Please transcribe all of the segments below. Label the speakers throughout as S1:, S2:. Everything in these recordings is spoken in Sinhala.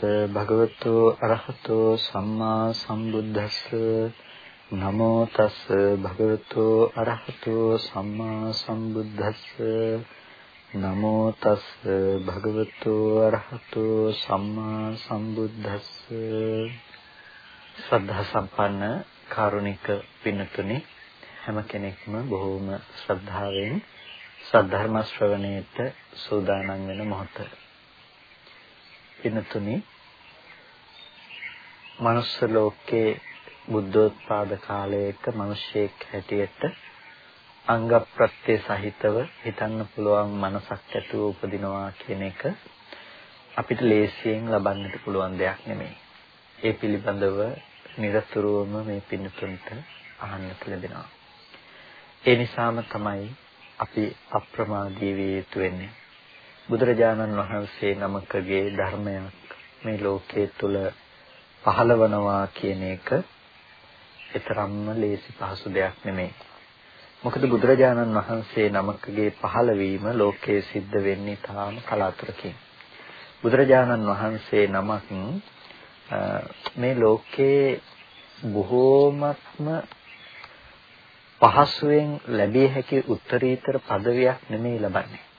S1: තස් භගවතු අරහතෝ සම්මා සම්බුද්දස්ස නමෝ තස් භගවතු අරහතෝ සම්මා සම්බුද්දස්ස නමෝ තස් භගවතු අරහතෝ සම්මා සම්බුද්දස්ස ශ්‍රද්ධා සම්පන්න කාරුණික පින්තුනි හැම කෙනෙක්ම බොහෝම ශ්‍රද්ධාවෙන් සද්ධර්ම ශ්‍රවණයට සූදානම් වෙන මොහොත. පින්තුනි මනුස්ස ලෝකේ බුද්ධෝත්පාද කාලයක මිනිසෙක් හැටියට අංග ප්‍රත්‍ය සහිතව හිතන්න පුළුවන් මනසක් ඇතුව උපදිනවා කියන එක අපිට ලේසියෙන් ලබන්නට පුළුවන් දෙයක් නෙමෙයි. ඒ පිළිබඳව නිරතුරුවම මේ පින්තුන්ට අහන්නට ලැබෙනවා. ඒ නිසාම තමයි අපි අප්‍රමාදී විය යුතු වෙන්නේ. බුදුරජාණන් වහන්සේ නමකගේ ධර්මයක් මේ ලෝකයේ තුල පහළවනවා කියන එක ඊතරම්ම ලේසි පහසු දෙයක් නෙමෙයි. මොකද බුදුරජාණන් වහන්සේ නමකගේ පහළවීම ලෝකයේ සිද්ධ වෙන්නේ තාම කලාතුරකින්. බුදුරජාණන් වහන්සේ නමක් මේ ලෝකයේ බොහෝමත්ම පහසුවෙන් ලැබිය හැකි උත්තරීතර පදවියක් නෙමෙයි ලබන්නේ.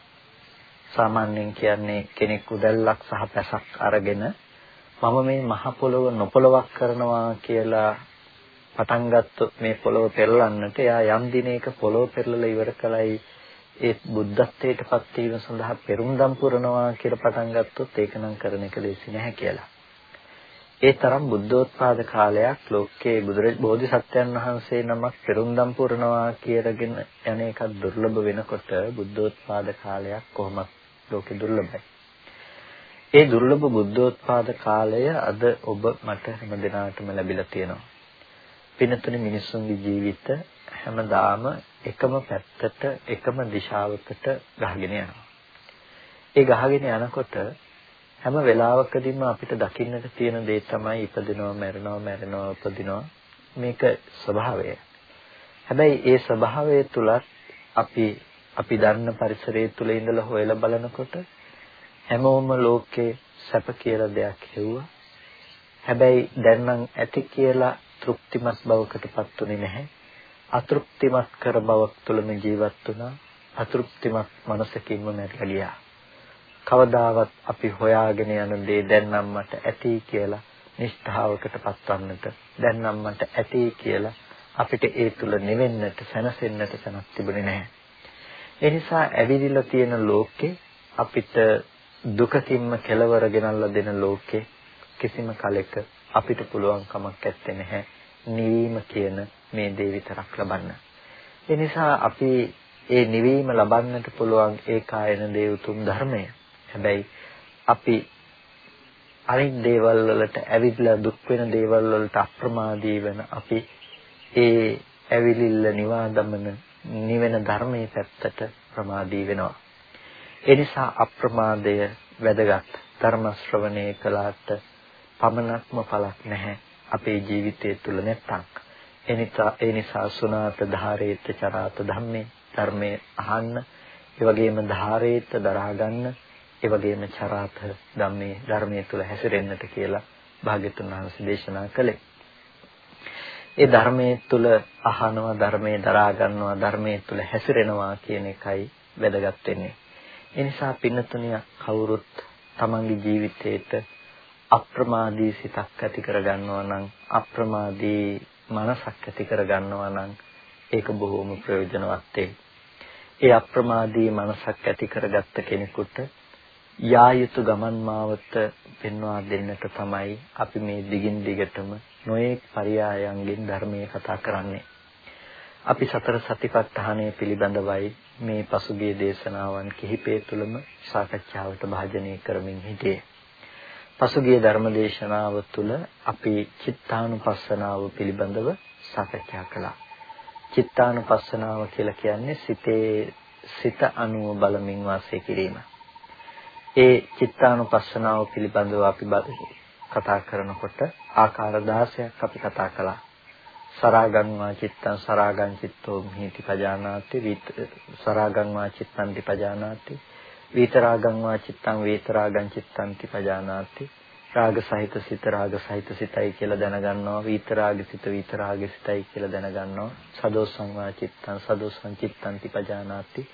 S1: සාමාන්‍යයෙන් කියන්නේ කෙනෙක් උදැල්ලක් සහ පැසක් අරගෙන මම මේ මහ පොළොව නොපොළවක් කරනවා කියලා පටන් ගත්තොත් මේ පොළොව පෙරලන්නට එයා යම් දිනයක පොළොව පෙරලලා ඉවර කලයි ඒ බුද්ධත්වයට පත් වීම සඳහා පෙරුම්දම් පුරනවා කියලා පටන් ගත්තොත් ඒක නම් කරන එක ලේසි නැහැ කියලා. ඒ තරම් බුද්ධෝත්පාද කාලයක් ලෝකයේ බෝධිසත්වයන් වහන්සේ නමක් පෙරුම්දම් පුරනවා කියලාගෙන යන එකක් දුර්ලභ වෙනකොට බුද්ධෝත්පාද කාලයක් කොහොමද ලෝකේ දුර්ලභයි. ඒ දුර්ලභ බුද්ධෝත්පාද කාලය අද ඔබ මට හැම දිනාටම ලැබිලා තියෙනවා. පිනතුනි මිනිසුන්ගේ ජීවිත හැමදාම එකම පැත්තට එකම දිශාවකට ගහගෙන යනවා. ඒ ගහගෙන යනකොට හැම වෙලාවකදීම අපිට දකින්නට තියෙන දේ තමයි ඉපදිනවා මැරෙනවා මැරෙනවා උපදිනවා මේක ස්වභාවය. හැබැයි ඒ ස්වභාවය තුලත් අපි අපි දන්න පරිසරය තුල ඉඳලා හොයලා බලනකොට හැමෝම ලෝකේ සැප කියලා දෙයක් හෙව්වා. හැබැයි දැන් නම් ඇති කියලා තෘප්තිමත් බවකටපත් උනේ නැහැ. අතෘප්තිමත් කර බවක් තුළම ජීවත් වුණා. අතෘප්තිමත් මනසකින්ම මැරිලා ගියා. කවදාවත් අපි හොයාගෙන යන දේ දැන් නම් මට ඇති කියලා නිෂ්ඨාවකට පත්වන්නට දැන් නම් මට ඇති කියලා අපිට ඒ තුල නිවෙන්නට සැනසෙන්නට සනක් තිබුණේ නැහැ. ඒ නිසා ඇවිදිලා තියෙන ලෝකේ අපිට දුකකින්ම කෙලවර ගෙනල්ලා දෙන ලෝකේ කිසිම කලෙක අපිට පුළුවන් කමක් නැත්තේ නැහැ නිවීම කියන මේ දේ විතරක් ලබන්න. ඒ නිසා අපි ඒ නිවීම ලබන්නට පුළුවන් ඒකායන දේ උතුම් ධර්මය. හැබැයි අපි අනිත් දේවල් වලට ඇවිදලා දුක් වෙන දේවල් වලට අප්‍රමාදී වෙන අපි ඒ ඇවිලිල්ල නිවා දමන නිවෙන ධර්මයේ පැත්තට ප්‍රමාදී වෙනවා. ඒ නිසා අප්‍රමාදය වැදගත් ධර්ම ශ්‍රවණය කළාට පමණක්ම පළක් නැහැ අපේ ජීවිතය තුළ නැත්තම්. එනිසා ඒ නිසා සුණාත ධාරේත චරාත ධම්මේ ධර්මයේ අහන්න ඒ වගේම ධාරේත දරා ගන්න ඒ වගේම චරාත ධම්මේ ධර්මයේ තුල හැසිරෙන්නට කියලා භාග්‍යතුන් වහන්සේ දේශනා කළේ. ඒ ධර්මයේ තුල අහනවා ධර්මයේ දරා ගන්නවා ධර්මයේ තුල හැසිරෙනවා කියන එකයි වැදගත් වෙන්නේ. ඒ නිසා පින්නතුනිය කවුරුත් තමන්ගේ ජීවිතේට අප්‍රමාදී සිතක් ඇති කරගන්නවා නම් අප්‍රමාදී මනසක් ඇති කරගන්නවා නම් ඒක බොහොම ප්‍රයෝජනවත් ඒ අප්‍රමාදී මනසක් ඇති කරගත්ත කෙනෙකුට යා යුතු ගමන් මාවත පෙන්වා දෙන්නට තමයි අපි මේ දිගින් දිගටම නොයෙක් පරයයන්ගෙන් ධර්මයේ කතා කරන්නේ. අපි සතර සතිපට්ඨානය පිළිබඳවයි මේ පසුගිය දේශනාවන් කිහිපය තුළම සාකච්ඡාවට භාජනය කරමින් හිටියේ. පසුගිය ධර්ම දේශනාව තුළ අපි චිත්තානුපස්සනාව පිළිබඳව සාකච්ඡා කළා. චිත්තානුපස්සනාව කියලා කියන්නේ සිතේ සිත අනුව බලමින් වාසය කිරීම. ඒ චිත්තානුපස්සනාව පිළිබඳව අපි කතා කරනකොට ආකාර 16ක් අපි කතා කළා. සරාගං වා චිත්තං සරාගං චිත්තෝ මිහිති පජානාති සරාගං වා චිත්තං පජානාති විතරාගං වා චිත්තං විතරාගං චිත්තං පජානාති රාග සහිත සිත රාග සහිත සිතයි කියලා දැනගන්නවා විතරාග සිත විතරාග සිතයි කියලා දැනගන්නවා සදෝසං වා චිත්තං සදෝසං චිත්තං තිපජානාති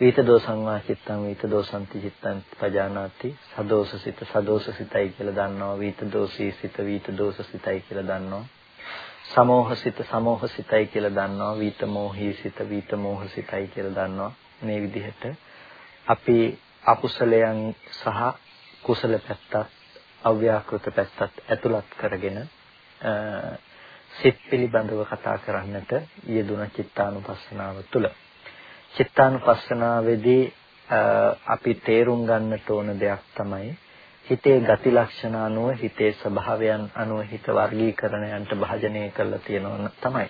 S1: විත දෝසං වා චිත්තං විත දෝසන්ති චිත්තං පජානාති. සදෝස සිත සදෝස සිතයි කියලා දන්නවා. විත දෝසී සිත විත දෝස සිතයි කියලා දන්නවා. සමෝහ සිත සමෝහ සිතයි කියලා දන්නවා. විත මෝහී සිත විත මෝහ සිතයි කියලා දන්නවා. මේ විදිහට අපි අකුසලයන් සහ කුසල පැත්තත් අව්‍යාකෘත පැත්තත් ඇතුළත් කරගෙන සිත් පිළිබඳව කතා කරන්නට යෙදුන චිත්තානුපස්සනාව තුළ චිත්තානුපස්සනාවේදී අපි තේරුම් ගන්නට ඕන දෙයක් තමයි හිතේ ගති ලක්ෂණ අනුව හිතේ ස්වභාවයන් අනුව හිත වර්ගීකරණයන්ට භාජනය කරලා තියෙනවා තමයි.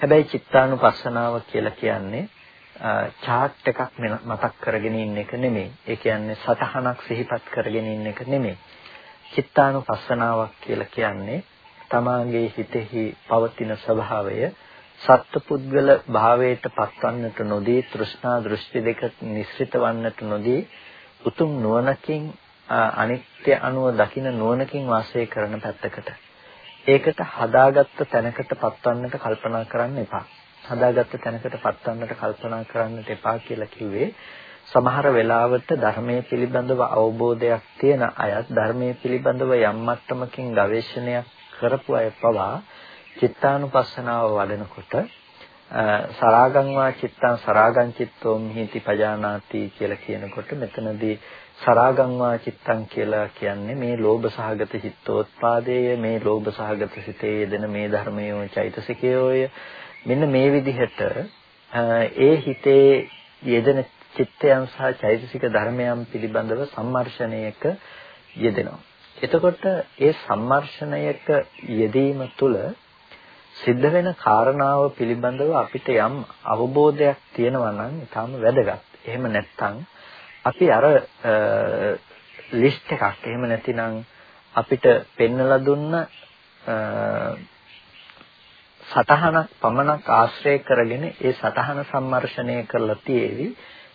S1: හැබැයි චිත්තානුපස්සනාව කියලා කියන්නේ චාට් එකක් මතක් කරගෙන ඉන්න එක නෙමෙයි. ඒ කියන්නේ සතහනක් සිහිපත් කරගෙන ඉන්න එක නෙමෙයි. චිත්තානුපස්සනාවක් කියලා කියන්නේ තමාගේ හිතෙහි පවතින ස්වභාවය සත්පුද්ගල භාවයට පත්වන්නට නොදී තෘෂ්ණා දෘෂ්ටි දෙක නිස්සිත වන්නට නොදී උතුම් නුවණකින් අනිත්‍ය අනුව දකින නුවණකින් වාසය කරන පැත්තකට ඒකට හදාගත්ත තැනකට පත්වන්නට කල්පනා කරන්න එපා. හදාගත්ත තැනකට පත්වන්නට කල්පනා කරන්නට එපා කියලා කිව්වේ සමහර වෙලාවට ධර්මයේ පිළිබඳව අවබෝධයක් තියෙන අයත් ධර්මයේ පිළිබඳව යම් මට්ටමකින් ගවේෂණයක් කරපු අය පවා චිත්තානුපස්සනාව වඩනකොට සරාගං වා චිත්තං සරාගං චිත්තෝ මිහිති පජානාති කියලා කියනකොට මෙතනදී සරාගං වා චිත්තං කියලා කියන්නේ මේ ලෝභ සහගත චිත්තෝත්පාදයේ මේ ලෝභ සහගත සිතේ යෙදෙන මේ ධර්මයේ චෛතසිකයෝය මෙන්න මේ විදිහට ඒ හිතේ යෙදෙන චිත්තයන් සහ චෛතසික ධර්මයන් පිළිබඳව සම්මර්ෂණයක යෙදෙනවා. එතකොට ඒ සම්මර්ෂණයක යෙදීම තුළ සිද්ධ වෙන කාරණාව පිළිබඳව අපිට යම් අවබෝධයක් තියෙනවා නම් ඊටම වැදගත්. එහෙම නැත්නම් අපි අර ලිස්ට් එකක් එහෙම නැතිනම් අපිට පෙන්නලා දුන්න සතහනක් පමණක් ආශ්‍රය කරගෙන ඒ සතහන සම්මර්ෂණය කරලා තියේවි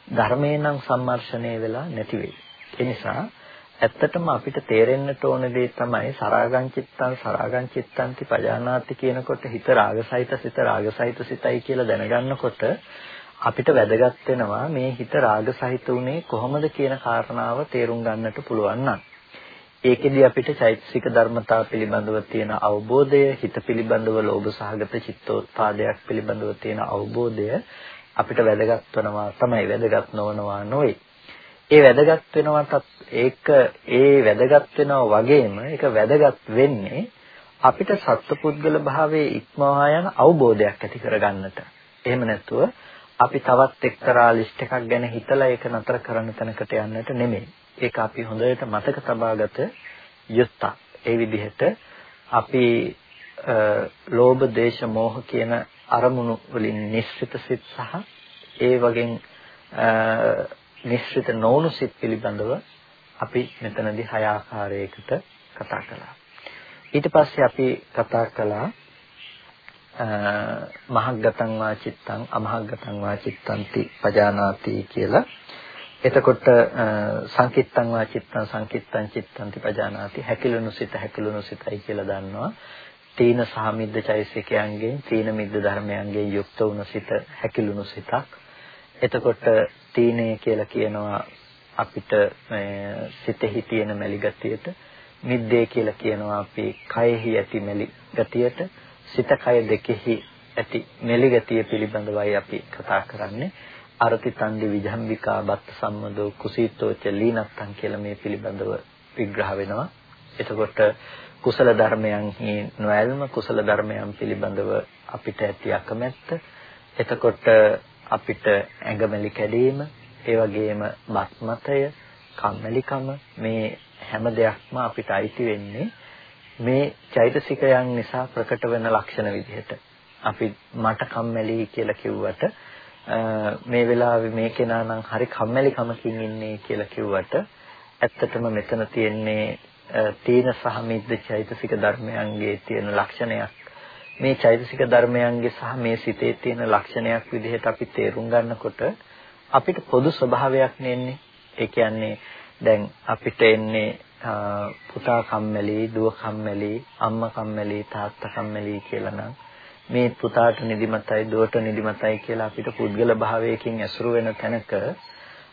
S1: ධර්මයෙන් නම් සම්මර්ෂණය වෙලා නැති වෙයි. ඒ නිසා ඇත්තටම අපිට තේරෙන්නට ඕන දේ තමයි සරාගං චිත්තං සරාගං චිත්තන්ති පජානාති කියනකොට හිත රාගසහිත සිත රාගසහිත සිතයි කියලා දැනගන්නකොට අපිට වැදගත් වෙනවා මේ හිත රාගසහිත උනේ කොහොමද කියන කාරණාව තේරුම් ගන්නට පුළුවන් නම්. ඒකෙදි අපිට චෛතසික ධර්මතා පිළිබඳව තියෙන අවබෝධය හිත පිළිබඳව ලෝභ සහගත චිත්තෝත්පාදයක් පිළිබඳව තියෙන අවබෝධය අපිට වැදගත් වෙනවා තමයි වැදගත් නොවනවා නොවේ. ඒ වැදගත් වෙනවටත් ඒක ඒ වැදගත් වෙනවා වගේම ඒක වැදගත් වෙන්නේ අපිට සත්පුද්ගල භාවයේ ඉක්මවා යන අවබෝධයක් ඇති කරගන්නට. එහෙම නැතුව අපි තවත් එක්තරා ලිස්ට් එකක් ගැන හිතලා ඒක නතර කරන්න තැනකට යන්නට නෙමෙයි. ඒක අපි හොඳට මතක තබාගත යුත්තක්. ඒ විදිහට අපි ලෝභ, දේශ, මෝහ කියන අරමුණු වලින් නිශ්චිත සිත් සහ ඒ වගේ මිශ්‍රිත නොවුණු සිත් පිළිබඳව අපි මෙතනදී හය ආකාරයකට කතා කළා. ඊට පස්සේ අපි කතා කළා මහග්ගතං වා චිත්තං අමහග්ගතං වා චිත්තන්ති පජානාති කියලා. එතකොට සංකිට්තං වා චිත්තං සංකිට්තං චිත්තන්ති පජානාති හැකිලුණු සිත හැකිලුණු සිතයි කියලා දන්නවා. තීන සහ මිද්ද චෛසිකයන්ගෙන් තීන මිද්ද ධර්මයන්ගෙන් යුක්ත වුණු සිත හැකිලුණු සිතක්. එතකොට තීනය කියලා කියනවා අපිට සිතෙහි තියෙන මැලි ගතියට. මිද්දේ කියලා කියනවා අපි කයෙහි ඇති මැලි ගතියට. සිත කය දෙකෙහි ඇති මෙලි ගතිය පිළිබඳවයි අපි කතා කරන්නේ. අරති තන්දි විජම්බිකා බත් සම්මදෝ කුසීතෝච ලීනත්තන් කියලා මේ පිළිබඳව විග්‍රහ වෙනවා. එතකොට කුසල ධර්මයන්හි නොඇල්ම කුසල ධර්මයන් පිළිබඳව අපිට ඇති අකමැත්ත. එතකොට අපිට ඇඟමැලි කැඩීම, ඒ වගේම මත්මතය, කම්මැලිකම මේ හැම දෙයක්ම අපිට අයිති වෙන්නේ මේ චෛතසිකයන් නිසා ප්‍රකට වෙන ලක්ෂණ විදිහට. අපි මට කම්මැලි කියලා කිව්වට මේ වෙලාවේ මේ කෙනා නම් හරි කම්මැලිකමකින් ඉන්නේ කියලා කිව්වට ඇත්තටම මෙතන තියෙන්නේ තීන සහ මිද්ද චෛතසික ධර්මයන්ගේ තියෙන ලක්ෂණයක් මේ චෛතසික ධර්මයන්ගේ සහ මේ සිතේ තියෙන ලක්ෂණයක් විදිහට අපි තේරුම් ගන්නකොට අපිට පොදු ස්වභාවයක් නෙන්නේ. ඒ කියන්නේ දැන් අපිට එන්නේ පුතා කම්මැලි, දුව කම්මැලි, අම්මා කම්මැලි, තාත්තා කම්මැලි කියලා නම් මේ පුතාට නිදිමතයි, දුවට නිදිමතයි කියලා අපිට පුද්ගල භාවයකින් ඇසුරු වෙන තැනක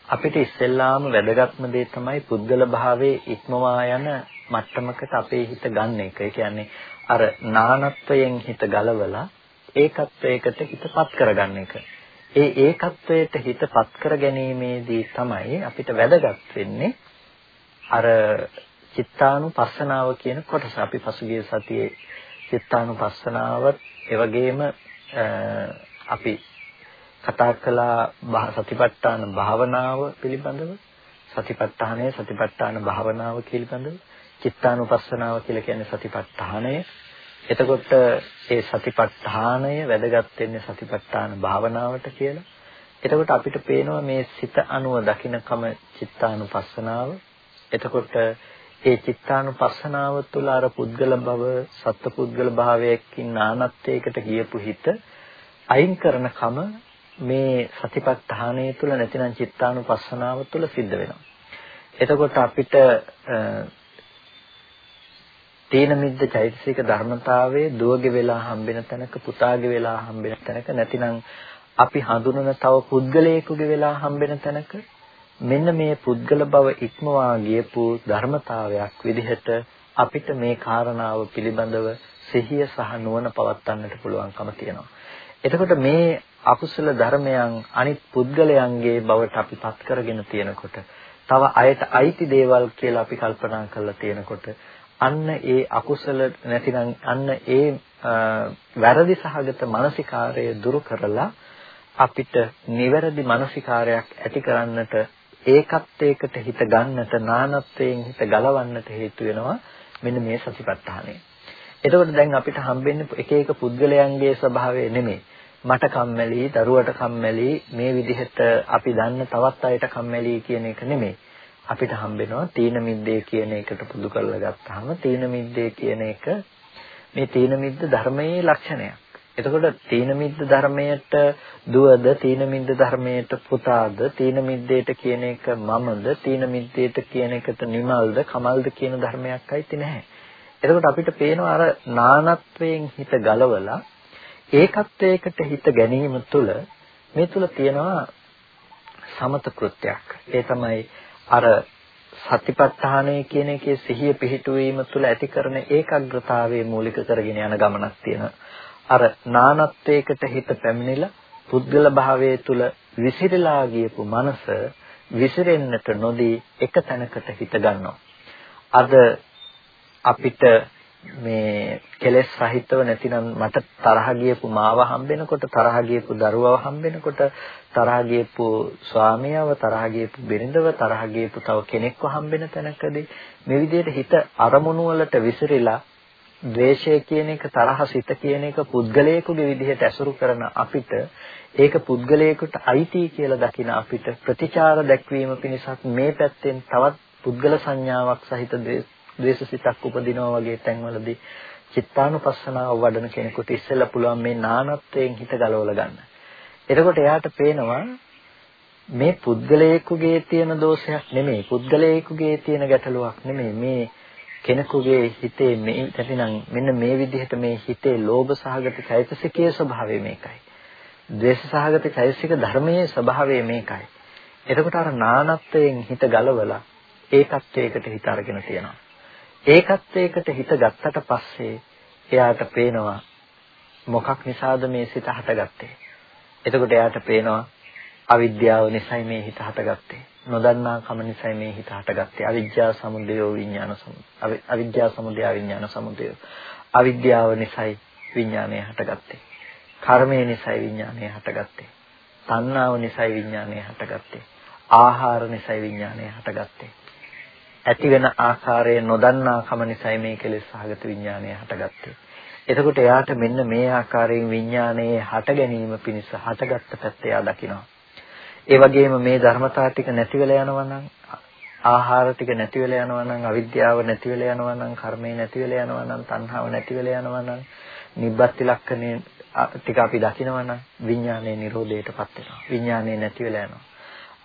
S1: අපිට ඉස්සෙල්ලාම වැදගත්ම දේ තමයි පුද්ගල භාවයේ ඉක්මවා යන මට්ටමකට අපේ හිත ගන්න එක. ඒ කියන්නේ අර නානත්වයෙන් හිත ගලවලා ඒකත්වයකට හිතපත් කරගන්න එක. ඒ ඒකත්වයට හිතපත් කර ගැනීමේදී තමයි අපිට වැදගත් වෙන්නේ අර චිත්තානුපස්සනාව කියන කොටස. අපි පසුගිය සතියේ චිත්තානුපස්සනාව ඒ වගේම අපි කතා කළා සතිපට්ඨාන භාවනාව පිළිබඳව සතිපට්ඨානය සතිපට්ඨාන භාවනාව පිළිබඳව චිත්තානුපස්සනාව කියලා කියන්නේ සතිපට්ඨානය එතකොට ඒ සතිපට්ඨානය වැදගත් වෙන්නේ සතිපට්ඨාන භාවනාවට කියලා. එතකොට අපිට පේනවා මේ සිත අනුව දකින්නකම චිත්තානුපස්සනාව. එතකොට ඒ චිත්තානුපස්සනාව තුළ අර පුද්ගල භව, සත්පුද්ගල භාවයකින් නානත්වයකට ගියපු හිත අයින් කරනකම මේ සතිපට්ඨානය තුළ නැතිනම් චිත්තානුපස්සනාව තුළ සිද්ධ වෙනවා. එතකොට අපිට තීන මිද්ද චෛතසික ධර්මතාවයේ දුවගේ වෙලා හම්බෙන තැනක පුතාගේ වෙලා හම්බෙන තැනක නැතිනම් අපි හඳුනන තව පුද්ගලයෙකුගේ වෙලා හම්බෙන තැනක මෙන්න මේ පුද්ගල බව ඉක්මවා ගියපු ධර්මතාවයක් විදිහට අපිට මේ කාරණාව පිළිබඳව සිහිය සහ නුවණ පවත්වන්නට පුළුවන්කම තියෙනවා. එතකොට මේ අකුසල ධර්මයන් අනිත් පුද්ගලයන්ගේ බවට අපිපත් කරගෙන තියෙනකොට තව අයට අයිති දේවල් කියලා අපි කල්පනා කරලා තියෙනකොට අන්න ඒ අකුසල නැතිනම් අන්න ඒ වැරදි සහගත මානසිකාරය දුරු කරලා අපිට නිවැරදි මානසිකාරයක් ඇති කරන්නට ඒකත්වයකට හිත ගන්නට නානත්වයෙන් හිත ගලවන්නට හේතු වෙනවා මෙන්න මේ සතිපට්ඨානය. එතකොට දැන් අපිට හම්බෙන්නේ එක එක පුද්ගලයන්ගේ ස්වභාවය නෙමෙයි. මට කම්මැලි, දරුවට කම්මැලි, මේ විදිහට අපි දන්න තවත් අයට කම්මැලි කියන එක නෙමෙයි. අපිට හම්බෙනවා තීන මිද්දේ කියන එකට පුදු කරලා ගත්තාම තීන මිද්දේ කියන එක මේ තීන මිද්ද ධර්මයේ ලක්ෂණයක්. එතකොට තීන මිද්ද ධර්මයට දුවද තීන මිද්ද ධර්මයට පුතාද තීන මිද්දේට කියන එක මමද තීන මිද්දේට කියන එකට නිමල්ද කමල්ද කියන ධර්මයක් අයිති නැහැ. එතකොට අපිට පේනවා අර නානත්වයෙන් හිත ගලවලා ඒකත්වයකට හිත ගැනීම තුළ මේ තුළ තියෙනවා සමත කෘත්‍යයක්. ඒ තමයි අර සතිපට්ඨානය කියන එකේ සිහිය පිහිටුවීම තුළ ඇති කරන ඒකාග්‍රතාවයේ මූලික කරගෙන යන ගමනක් තියෙනවා. අර නානත්වයකට හිත පැමිණිලා පුද්ගල භාවයේ තුල විසිරලා ගියපු මනස විසිරෙන්නට නොදී එක තැනකට හිත ගන්නවා. අද අපිට මේ කෙලෙස් සහිතව නැතිනම් මට තරහ ගියපු මාව හම්බෙනකොට තරහ ගියපු දරුවව හම්බෙනකොට තරහ ගියපු ස්වාමියාව තරහ ගියපු බිරිඳව තරහ ගියපු තව කෙනෙක්ව හම්බෙන තැනකදී මේ විදිහට හිත අරමුණු වලට විසිරීලා ද්වේෂය කියන එක තරහ සිත කියන එක පුද්ගලයෙකුගේ විදිහට ඇසුරු කරන අපිට ඒක පුද්ගලයෙකුට අයිති කියලා දකින අපිට ප්‍රතිචාර දැක්වීම පිණිසත් මේ පැත්තෙන් තවත් පුද්ගල සංඥාවක් සහිත ද්වේෂසිතක් උපදිනවා වගේ තැන්වලදී චිත්තානුපස්සනාව වඩන කෙනෙකුට ඉස්සෙල්ලා පුළුවන් මේ නානත්වයෙන් හිත ගලවලා ගන්න. එතකොට එයාට පේනවා මේ පුද්ගලයෙකුගේ තියෙන දෝෂයක් නෙමෙයි පුද්ගලයෙකුගේ තියෙන ගැටලුවක් නෙමෙයි මේ කෙනෙකුගේ හිතේ මේ නැතිනම් මෙන්න මේ විදිහට මේ හිතේ ලෝභ සහගත චෛතසිකයේ ස්වභාවය මේකයි. ද්වේෂ සහගත චෛතසික ධර්මයේ ස්වභාවය මේකයි. එතකොට අර නානත්වයෙන් හිත ගලවලා ඒකත්වයකට හිත අරගෙන තියෙනවා. ඒකත්වයකට හිත ගත්තට පස්සේ එයාට පේනවා මොකක් නිසාද මේ සිත හටගත්තේ. එතකොට එයාට පේනවා අවිද්‍යාව නිසයි මේ හිත හටගත්තේ. නොදන්නා කම නිසයි මේ හිත හටගත්තේ. අවිද්‍යාව සමුදය විඥාන සමුදය. අවිද්‍යාව සමුදය විඥාන සමුදය. අවිද්‍යාව නිසයි විඥානය හටගත්තේ. කර්මය නිසයි විඥානය හටගත්තේ. තණ්හාව නිසයි විඥානය හටගත්තේ. ආහාර නිසයි විඥානය හටගත්තේ. ඇති වෙන ආකාරය නොදන්නා කම නිසායි මේ කෙලෙස් සහගත විඥානය හටගත්තේ. එතකොට එයාට මෙන්න මේ ආකාරයෙන් විඥානයේ හට ගැනීම පිණිස හටගත්ත පැත්ත එයා දකිනවා. ඒ වගේම මේ ධර්මතා ටික නැති වෙලා යනවා නම් ආහාර ටික නැති වෙලා යනවා නම් අවිද්‍යාව නැති වෙලා යනවා නම් කර්මය නැති වෙලා යනවා නම් තණ්හාව නැති වෙලා යනවා නම් නිබ්බත් ලක්ෂණේ ටික අපි දකිනවා නම් විඥානයේ නිරෝධයටපත් වෙනවා. විඥානයේ නැති වෙලා යනවා.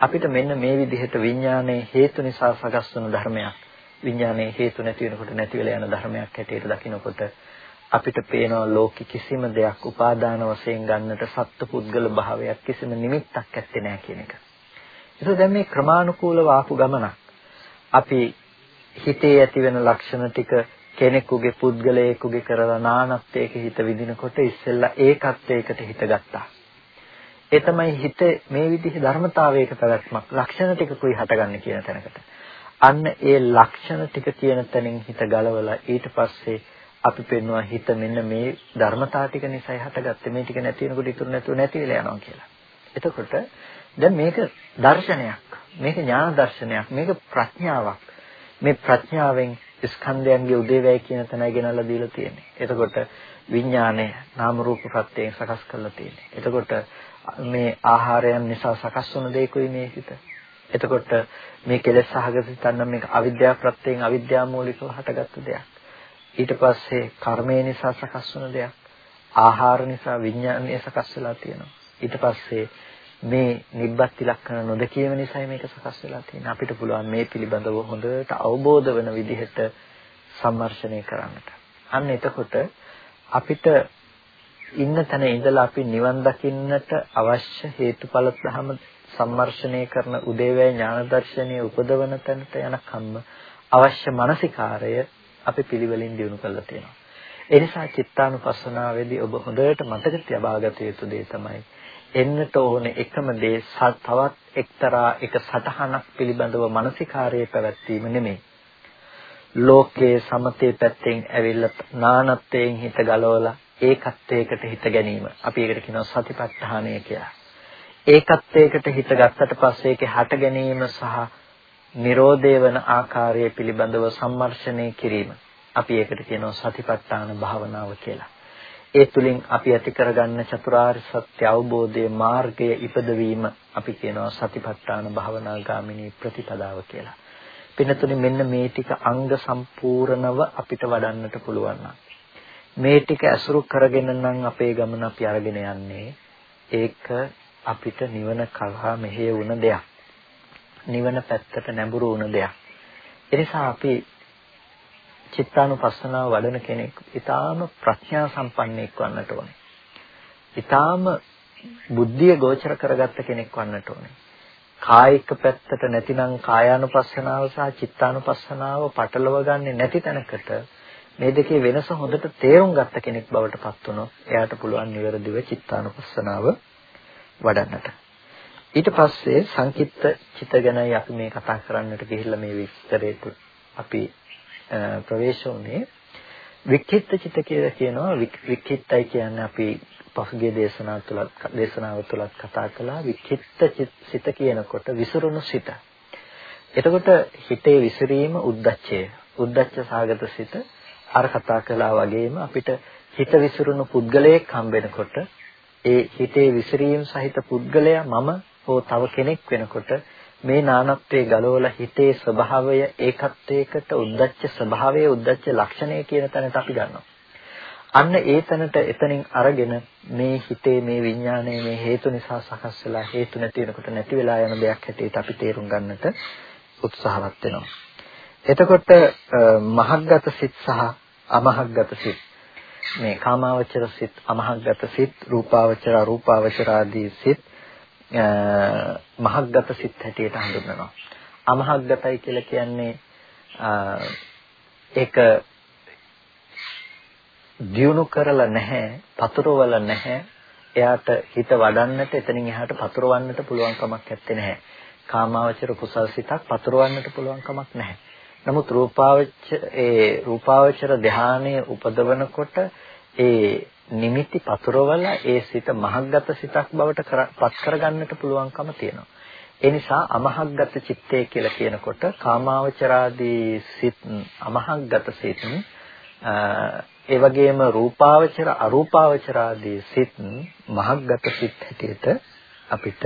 S1: අපිට මෙන්න මේ විදිහට විඥානයේ හේතු නිසා සකස් වන ධර්මයක් විඥානයේ හේතු නැති වෙනකොට නැති වෙලා යන ධර්මයක් හැටියට දකිනකොට අපිට පේනවා ලෝකෙ කිසිම දෙයක් උපාදාන වශයෙන් ගන්නට සත්පුද්ගල භාවයක් කිසිම නිමිත්තක් ඇත්තේ නැහැ කියන එක. ඒක දැන් මේ ක්‍රමානුකූලව ආපු ගමනක්. අපි හිතේ ඇති වෙන ලක්ෂණ ටික කෙනෙකුගේ පුද්ගලයෙකුගේ කරලා නානත්වයක හිත විඳිනකොට ඉස්සෙල්ලා ඒකත්වයකට හිත ගත්තා. ඒ තමයි හිත මේ විදිහේ ධර්මතාවයක පැවැත්මක් ලක්ෂණ ටිකකුයි හටගන්නේ කියන තැනකට. අන්න ඒ ලක්ෂණ ටික කියන තැනින් හිත ගලවලා ඊට පස්සේ අපි පෙන්නවා හිත මෙන්න මේ ධර්මතා ටික නිසායි හටගත්තේ මේ ටික නැති වෙනකොට ඉතුරු නැතුව නැති වෙලා යනවා කියලා. එතකොට දැන් මේක දර්ශනයක්. මේක ඥාන දර්ශනයක්. මේක ප්‍රඥාවක්. මේ ප්‍රඥාවෙන් ස්කන්ධයන්ගේ උදේවැය කියන තැනයි ගෙනල්ලා දීලා තියෙන්නේ. එතකොට විඥානය නාම රූප ප්‍රත්‍යයෙන් සකස් කරලා තියෙන්නේ. එතකොට මේ ආහාරයන් නිසා සකස් වුණ දෙයකුයි මේ හිත. එතකොට මේ කෙලෙස් සහගත සිතන්න මේක අවිද්‍යාව ප්‍රත්‍යයෙන් අවිද්‍යාව මූලිකව හටගත්තු දෙයක්. ඊට පස්සේ කර්මය නිසා සකස් වුණ දෙයක්. ආහාර නිසා විඥානය සකස් වෙලා තියෙනවා. ඊට පස්සේ මේ නිබ්බත් ඉලක්කන නොදකීම නිසා මේක සකස් වෙලා තියෙනවා. අපිට පුළුවන් මේ පිළිබඳව හොඳට අවබෝධ වෙන විදිහට සම්මර්ෂණය කරන්නට. අන්න එතකොට අපිට ඉන්න තැන ඉඳලා අපි නිවන් දකින්නට අවශ්‍ය හේතුඵල ධම සම්මර්ෂණය කරන උදේවැය ඥාන දර්ශනීය උපදවන තැනට යනකම්ම අවශ්‍ය මානසිකාරය අපි පිළිවෙලින් දිනු කරලා තියෙනවා. ඒ නිසා චිත්තානුපස්සනාවේදී ඔබ හොඳට මතක තියාගත යුතු දේ තමයි එන්නට ඕනේ එකම දේ තවත් එක්තරා එක සටහනක් පිළිබඳව මානසිකාරයේ පැවැත්වීම නෙමෙයි. ලෝකයේ සමතේ පැත්තෙන් ඇවිල්ලා නානත්වයෙන් හිත ගලවලා ඒකත්වයකට හිත ගැනීම. අපි ඒකට කියනවා සතිපට්ඨානය කියලා. ඒකත්වයකට හිත ගත්තට පස්සේ ඒකේ හට ගැනීම සහ Nirodhe වන ආකාරය පිළිබඳව සම්මර්ෂණය කිරීම. අපි ඒකට කියනවා සතිපට්ඨාන භාවනාව කියලා. ඒ තුලින් අපි ඇති කරගන්න චතුරාර්ය සත්‍ය අවබෝධයේ මාර්ගය ඉපදවීම අපි කියනවා සතිපට්ඨාන භාවනා ගාමිනී ප්‍රතිපදාව කියලා. පින්නතුනි මෙන්න මේ ටික අංග සම්පූර්ණව අපිට වඩන්නට පුළුවන් මේ ටික ඇසුරු කරගෙන නම් අපේ ගමන අපි අරගෙන යන්නේ ඒක අපිට නිවන කරා මෙහෙය වුණ දෙයක්. නිවන පැත්තට නැඹුරු වුණ දෙයක්. එනිසා අපි චිත්තානුපස්සනාව වඩන කෙනෙක් ඊටාම ප්‍රඥා සම්පන්නෙක් වන්නට ඕනේ. ඊටාම බුද්ධිය ගෝචර කරගත්ත කෙනෙක් වන්නට ඕනේ. කායික පැත්තට නැතිනම් කායානුපස්සනාව සහ චිත්තානුපස්සනාව පටලව ගන්නේ නැති තැනකට මේ දෙකේ වෙනස හොඳට තේරුම් ගත්ත කෙනෙක් බවට පත් වුණොත් එයාට පුළුවන් නිවැරදිව චිත්තානුපස්සනාව වඩන්නට. ඊට පස්සේ සංකිට්ත චිත ගැනයි අපි මේ කතා කරන්නට ගිහිල්ලා මේ විස්තරේට අපි ප්‍රවේශ වුණේ වික්ඛිත්ත චිත කියලා කියනවා වික්ඛිත්තයි කියන්නේ අපි පසුගිය දේශනාව තුලත් දේශනාව තුලත් කතා කළා වික්ඛිත්ත සිත කියනකොට විසිරුණු සිත. එතකොට හිතේ විසිරීම උද්දච්චය. උද්දච්ච සාගත සිත අර කතා කළා වගේම අපිට හිත විසිරුණු පුද්ගලයෙක් හම්බ වෙනකොට ඒ හිතේ විසිරීම සහිත පුද්ගලයා මම හෝ තව කෙනෙක් වෙනකොට මේ නානත්වයේ ගලවලා හිතේ ස්වභාවය ඒකත්වයකට උද්දච්ච ස්වභාවය උද්දච්ච ලක්ෂණය කියන තැනට අපි ගන්නවා. අන්න ඒ තැනට එතනින් අරගෙන මේ හිතේ මේ විඥානයේ මේ හේතු නිසා සකස් වෙලා හේතු නැති වෙනකොට නැති වෙලා යන දෙයක් හැටියට අපි තේරුම් ගන්නට උත්සාහවත් වෙනවා. එතකොට මහග්ගත සිත් සහ අමහග්ගත සිත් මේ කාමාවචර සිත් අමහග්ගත සිත් රූපාවචර අරූපාවචර ආදී සිත් මහග්ගත සිත් හැටියට හඳුන්වනවා. අමහග්ගතයි කියලා කියන්නේ ඒක දියුණු කරලා නැහැ, පතුරවල නැහැ. එයාට හිත වඩන්නට එතනින් එහාට පතුරවන්නට පුළුවන් කමක් නැත්තේ නැහැ. කාමාවචර කුසල් සිතක් පතුරවන්නට පුළුවන් කමක් නැහැ. නමුත් රූපාවචර ඒ රූපාවචර ධානයේ උපදවනකොට ඒ නිමිති පතුරවල ඒ සිත මහග්ගත සිතක් බවට පත් කරගන්නට පුළුවන්කම තියෙනවා. ඒ නිසා අමහග්ගත චිත්තය කියලා කියනකොට කාමාවචරාදී සිත් අමහග්ගත සිත් ඒ වගේම රූපාවචර අරූපාවචරාදී සිත් මහග්ගත සිත් හැටියට අපිට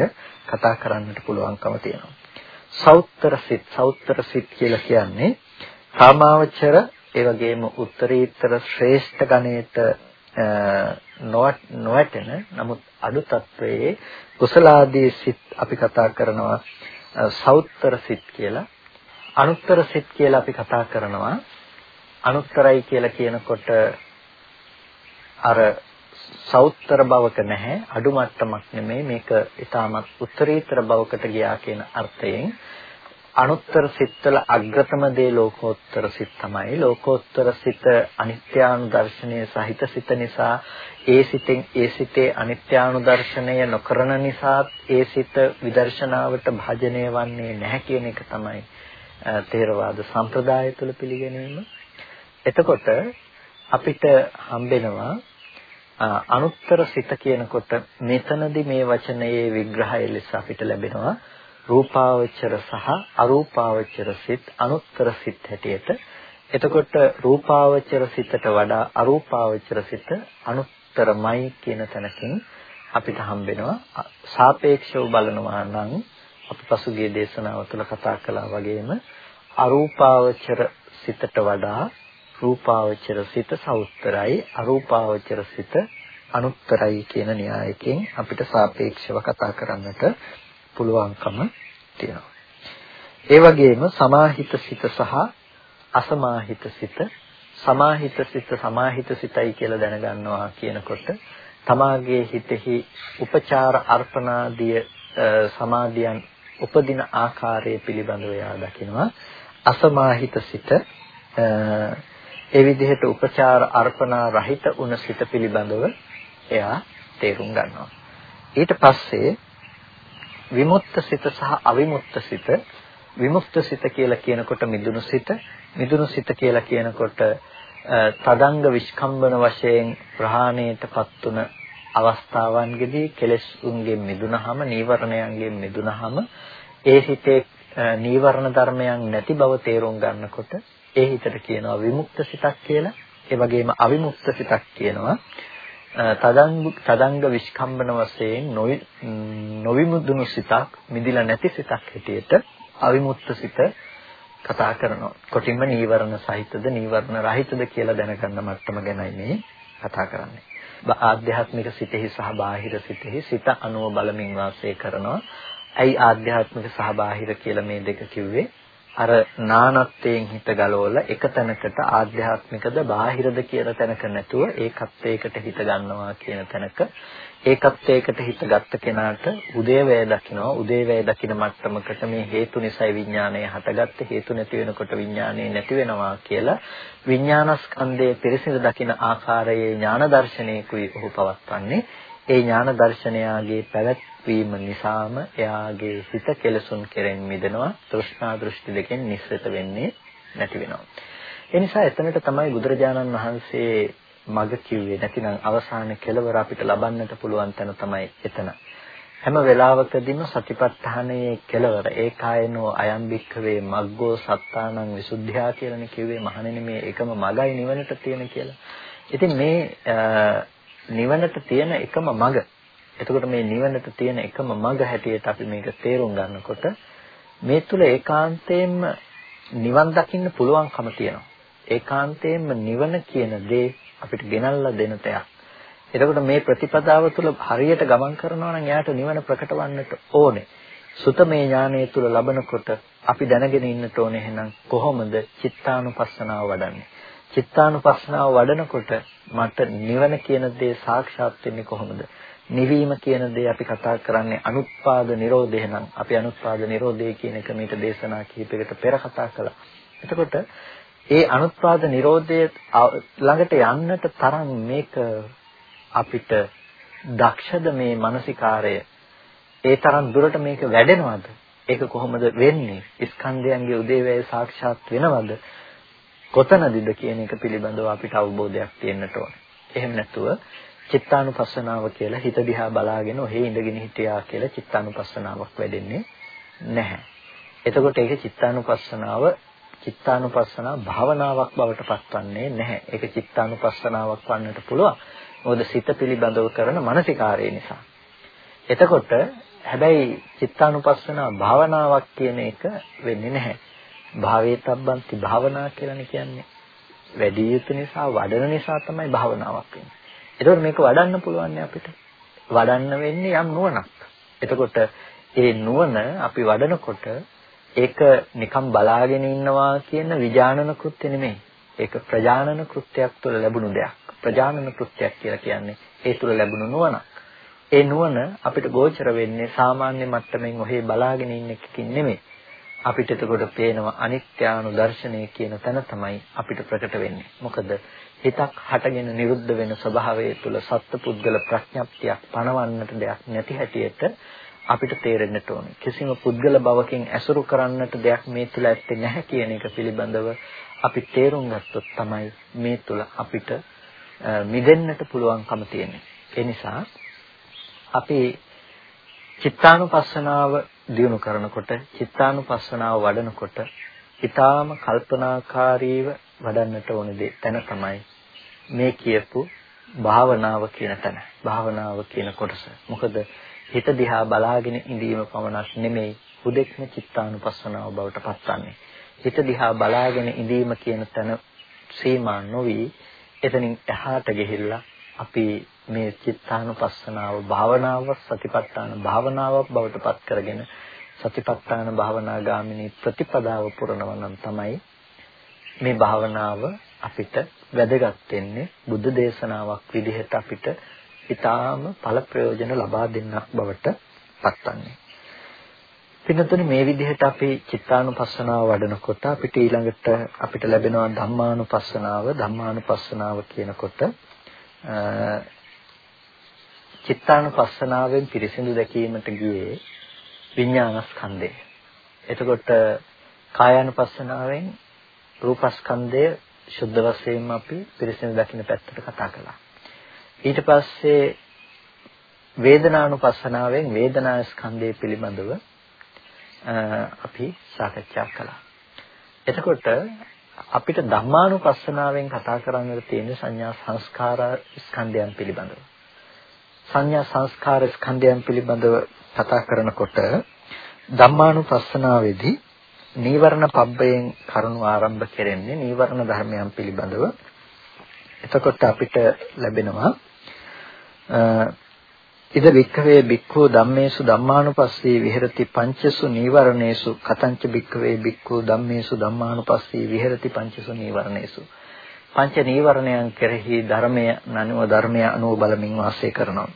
S1: කතා කරන්නට පුළුවන්කම තියෙනවා. සෞත්තර සිත් සෞත්තර සිත් කියලා කියන්නේ කාමාවචර ඒ වගේම උත්තරීතර ශ්‍රේෂ්ඨ ගණයට නොවැටෙන නමුත් අඩු තත්වයේ කුසලාදී සිත් අපි කතා කරනවා සෞත්තර සිත් කියලා. අනුත්තර සිත් කියලා අපි කතා කරනවා. අනුත්තරයි කියලා කියනකොට අර සෞත්තර භවක නැහැ අඩු මට්ටමක් නෙමෙයි මේක ඊටමත් උත්තරීතර භවකට ගියා කියන අර්ථයෙන් අනුත්තර සිත්වල අග්‍රතම දේ ලෝකෝත්තර සිත් තමයි ලෝකෝත්තර සිත අනිත්‍යානුදර්ශනය සහිත සිත නිසා ඒ සිතෙන් ඒ සිතේ අනිත්‍යානුදර්ශනය නොකරන නිසා ඒ සිත විදර්ශනාවට භාජනය වන්නේ නැහැ කියන එක තමයි තේරවාද සම්ප්‍රදාය තුළ පිළිගැනීම. එතකොට අපිට හම්බෙනවා අනුත්තර සිත කියනකොට මෙතනදී මේ වචනයේ විග්‍රහය ලෙස අපිට ලැබෙනවා. රූපාවචර සහ අරූපාවචර සිත් අනුත්තර සිත් හැටියට. එතකොට රූපාවචර සිතට වඩා අරූපාවචර සිත අනුත්තරමයි කියන තැනකින් අපිට හම්බෙනවා. සාපේක්ෂව බලනවා නම් අපි පසුගිය දේශනාව තුළ කතා කළා වගේම අරූපාවචර සිතට වඩා රූපාවචර සිත සෞත්තරයි අරූපාවචර සිත අනුත්තරයි කියන න්‍යායකින් අපිට සාපේක්ෂව කතා කරන්නට පුළුවන්කම තියෙනවා. ඒ වගේම සමාහිත සිත සහ අසමාහිත සිත සමාහිත සිත සමාහිත සිතයි කියලා දැනගන්නවා කියනකොට තමාගේ හිතෙහි උපචාර අර්පණාදිය සමාධියන් උපදින ආකාරය පිළිබඳව යා දකිනවා අසමාහිත සිත ඒ විදිහට උපචාර අර්පණා රහිත උන සිත පිළිබඳව එයා තේරුම් ගන්නවා. ඊට පස්සේ විමුක්ත සිත සහ අවිමුක්ත සිත විමුක්ත සිත කියලා කියනකොට මිදුණු සිත මිදුණු සිත කියලා කියනකොට තදංග විස්කම්බන වශයෙන් ප්‍රහාණයටපත් තුන අවස්ථාවන්ගෙදී කෙලෙස් උන්ගෙන් මිදුනහම නීවරණයන්ගෙන් මිදුනහම ඒ හිතේ නීවරණ ධර්මයන් නැති බව තේරුම් ගන්නකොට ඒ හිතට කියනවා විමුක්ත සිතක් කියලා. ඒ වගේම අවිමුක්ත සිතක් කියනවා. තදංග තදංග විස්කම්බන වශයෙන් නොවිමුදුණු සිතක් මිදිලා නැති සිතක් හැටියට අවිමුක්ත සිත කතා කරනවා. කොටින්ම නීවරණ සහිතද නීවරණ රහිතද කියලා දැනගන්න මට්ටම ගැනයි මේ කතා කරන්නේ. ආධ්‍යාත්මික සිතෙහි සහ බාහිර සිතෙහි සිත අනුව බලමින් වාසය කරනවා. ඇයි ආධ්‍යාත්මික සහ බාහිර කියලා මේ දෙක කිව්වේ? අර නානත්වයෙන් හිත ගලවලා එක තැනකට ආධ්‍යාත්මිකද බාහිරද කියන තැනක නැතුව ඒකත්වයකට හිත ගන්නවා කියන තැනක ඒකත්වයකට හිත ගත්ත කෙනාට උදේවැය දකිනවා. උදේවැය දකින මට්ටමකට මේ හේතු නිසායි විඥානය හටගත්තේ. හේතු නැති වෙනකොට විඥානය නැති වෙනවා කියලා විඥානස්කන්ධයේ පිරිසිදු දකින ආකාරයේ ඥාන දර්ශනයකුයි ඔහු පවත්වන්නේ. ඒ ඥාන දර්ශනයාගේ පැවැත්වීම නිසාම එයාගේ හිත කෙලසුන් කෙරෙන් මිදෙනවා තෘෂ්ණා දෘෂ්ටි දෙකෙන් නිස්සත වෙන්නේ නැති වෙනවා ඒ නිසා එතනට තමයි බුදුරජාණන් වහන්සේ මඟ කිව්වේ නැතිනම් අවසාන කෙලවර අපිට ලබන්නට පුළුවන් තැන තමයි එතන හැම වෙලාවකදීම සතිපට්ඨානයේ කෙලවර ඒකායනෝ අයම් භික්ඛවේ මග්ගෝ සත්තානං විසුද්ධියා කියලානේ කිව්වේ මහණෙනි මේ එකම මගයි නිවනට තියෙන කියලා. ඉතින් මේ නිවනට තියෙන එකම මඟ. එතකොට මේ නිවනට තියෙන එකම මඟ හැටියට අපි මේක තේරුම් ගන්නකොට මේ තුල ඒකාන්තයෙන්ම නිවන් දකින්න පුළුවන්කම තියෙනවා. ඒකාන්තයෙන්ම නිවන කියන දේ අපිට ගෙනල්ලා දෙන තයක්. එතකොට මේ ප්‍රතිපදාව තුළ හරියට ගමන් කරනවා නම් එයාට නිවන ප්‍රකටවන්නට ඕනේ. සුතමේ ඥානය තුළ ලබනකොට අපි දැනගෙන ඉන්නට ඕනේ එහෙනම් කොහොමද චිත්තානුපස්සනාව වඩන්නේ? චිත්තානුපස්සනාව වඩනකොට මට නිවන කියන දේ සාක්ෂාත් වෙන්නේ කොහොමද? නිවීම කියන දේ අපි කතා කරන්නේ අනුත්පාද නිරෝධය නම් අපි අනුත්පාද නිරෝධය කියන එක මේක දේශනා කිහිපයකට පෙර කතා කළා. එතකොට ඒ අනුත්පාද නිරෝධය ළඟට යන්නට තරම් මේක අපිට දක්ෂද මේ මානසිකාරය ඒ තරම් දුරට මේක වැඩෙනවද? ඒක කොහොමද වෙන්නේ? ස්කන්ධයන්ගේ උදේවැය සාක්ෂාත් වෙනවද? කොතනදද කියන එක පිළිබඳව අපිට අවබෝධයක් තියෙන්නට ඕන. එහෙම නැතුව චිත්තානුපස්සනාව කියලා හිත දිහා බලාගෙන ඔහේ ඉඳගෙන හිටියා කියලා චිත්තානුපස්සනාවක් වැඩෙන්නේ නැහැ. එතකොට ඒක චිත්තානුපස්සනාව චිත්තානුපස්සනා භාවනාවක් බවට පත්වන්නේ නැහැ. ඒක චිත්තානුපස්සනාවක් වන්නට පුළුවන්. මොකද සිත පිළිබඳව කරන මානසිකාරය නිසා. එතකොට හැබැයි චිත්තානුපස්සනා භාවනාවක් කියන එක වෙන්නේ නැහැ. භාවේතබ්බන්ති භාවනා කියලානේ කියන්නේ. වැඩි යුතු නිසා වඩන නිසා තමයි භාවනාවක් වෙන්නේ. ඒකෝට මේක වඩන්න පුළුවන් අපිට. වඩන්න වෙන්නේ යම් නුවණක්. එතකොට ඒ නුවණ අපි වඩනකොට ඒක නිකම් බලාගෙන ඉන්නවා කියන විඥානන කෘත්‍ය නෙමෙයි. ඒක ප්‍රජානන කෘත්‍යයක් තුළ ලැබුණු දෙයක්. ප්‍රජානන කෘත්‍යයක් කියලා කියන්නේ ඒ තුළ ලැබුණු නුවණක්. ඒ නුවණ අපිට ගෝචර වෙන්නේ සාමාන්‍ය මට්ටමින් ඔහේ බලාගෙන ඉන්න එකකින් නෙමෙයි. අපිට එතකොට පේනවා අනිත්‍යානුදර්ශනය කියන තැන තමයි අපිට ප්‍රකට වෙන්නේ. මොකද හිතක් හටගෙන නිරුද්ධ වෙන ස්වභාවය තුළ සත්පුද්ගල ප්‍රඥප්තියක් පණවන්නට දෙයක් නැති හැටියට අපිට තේරෙන්නට ඕනේ. කිසිම පුද්ගල භවකින් ඇසුරු කරන්නට දෙයක් මේ තුල ඇත්තේ නැහැ කියන එක පිළිබඳව අපි තේරුම් ගත්තොත් තමයි මේ තුල අපිට මිදෙන්නට පුළුවන්කම තියෙන්නේ. ඒ නිසා අපි චිත්තානුපස්සනාව දියුණු කරනකොට චිත්තානුපස්සනාව වඩනකොට ඊටාම කල්පනාකාරීව වඩන්නට ඕන දේ තැන තමයි මේ කියපු භාවනාව කියන තැන. භාවනාව කියන කොටස. මොකද හිත දිහා බලාගෙන ඉඳීම පමණක් නෙමෙයි හුදෙක්ම චිත්තානුපස්සනාව බවට පත්වන්නේ. හිත දිහා බලාගෙන ඉඳීම කියන තැන සීමා නොවි එතනින් එහාට ගිහිල්ලා අපි මේ චිත්තානුපස්සනාව භාවනාව සතිපට්ඨාන භාවනාවක් බවට පත් කරගෙන සතිපට්ඨාන භාවනා ගාමිනී ප්‍රතිපදාව පුරනවා නම් තමයි මේ භාවනාව අපිට වැදගත් වෙන්නේ බුද්ධ දේශනාවක් විදිහට අපිට ඊටාම ඵල ප්‍රයෝජන ලබා දෙන්නක් බවට පත්වන්නේ. පින්නතුනේ මේ විදිහට අපි චිත්තානුපස්සනාව වඩනකොට අපිට ඊළඟට අපිට ලැබෙනවා ධම්මානුපස්සනාව ධම්මානුපස්සනාව කියනකොට චිත්තානුපස්සනාවෙන් පිරිසිදු දැකීමට ගියේ විඥානස්කන්ධය. එතකොට කායානුපස්සනාවෙන් රූපස්කන්ධය ශුද්ධ වශයෙන්ම අපි පිරිසිදු දකින්න පැත්තට කතා කළා. ඊට පස්සේ වේදනානුපස්සනාවෙන් වේදනා ස්කන්ධය පිළිබඳව අපි සාකච්ඡා කළා. එතකොට අපිට ධම්මානුපස්සනාවෙන් කතා කරන්නට තියෙන සංඥා සංස්කාර ස්කන්ධයන් පිළිබඳව. සංඥා සංස්කාර ස්කන්ධයන් පිළිබඳව කතා කරනකොට ධම්මානුපස්සනාවේදී නීවරණ පබ්බයෙන් කරුණු ආරම්භ කෙරෙන්නේ නීවරණ ධර්මයන් පිළිබඳව. එතකොට අපිට ලැබෙනවා ඉද වික්ඛවේ බික්ඛු ධම්මේසු ධම්මානුපස්සී විහෙරති පංචසු නීවරණේසු කතංච වික්ඛවේ බික්ඛු ධම්මේසු ධම්මානුපස්සී විහෙරති පංචසු නීවරණේසු පංච නීවරණයන් කෙරෙහි ධර්මය නනුව ධර්මය අනුව බලමින් වාසය කරනවා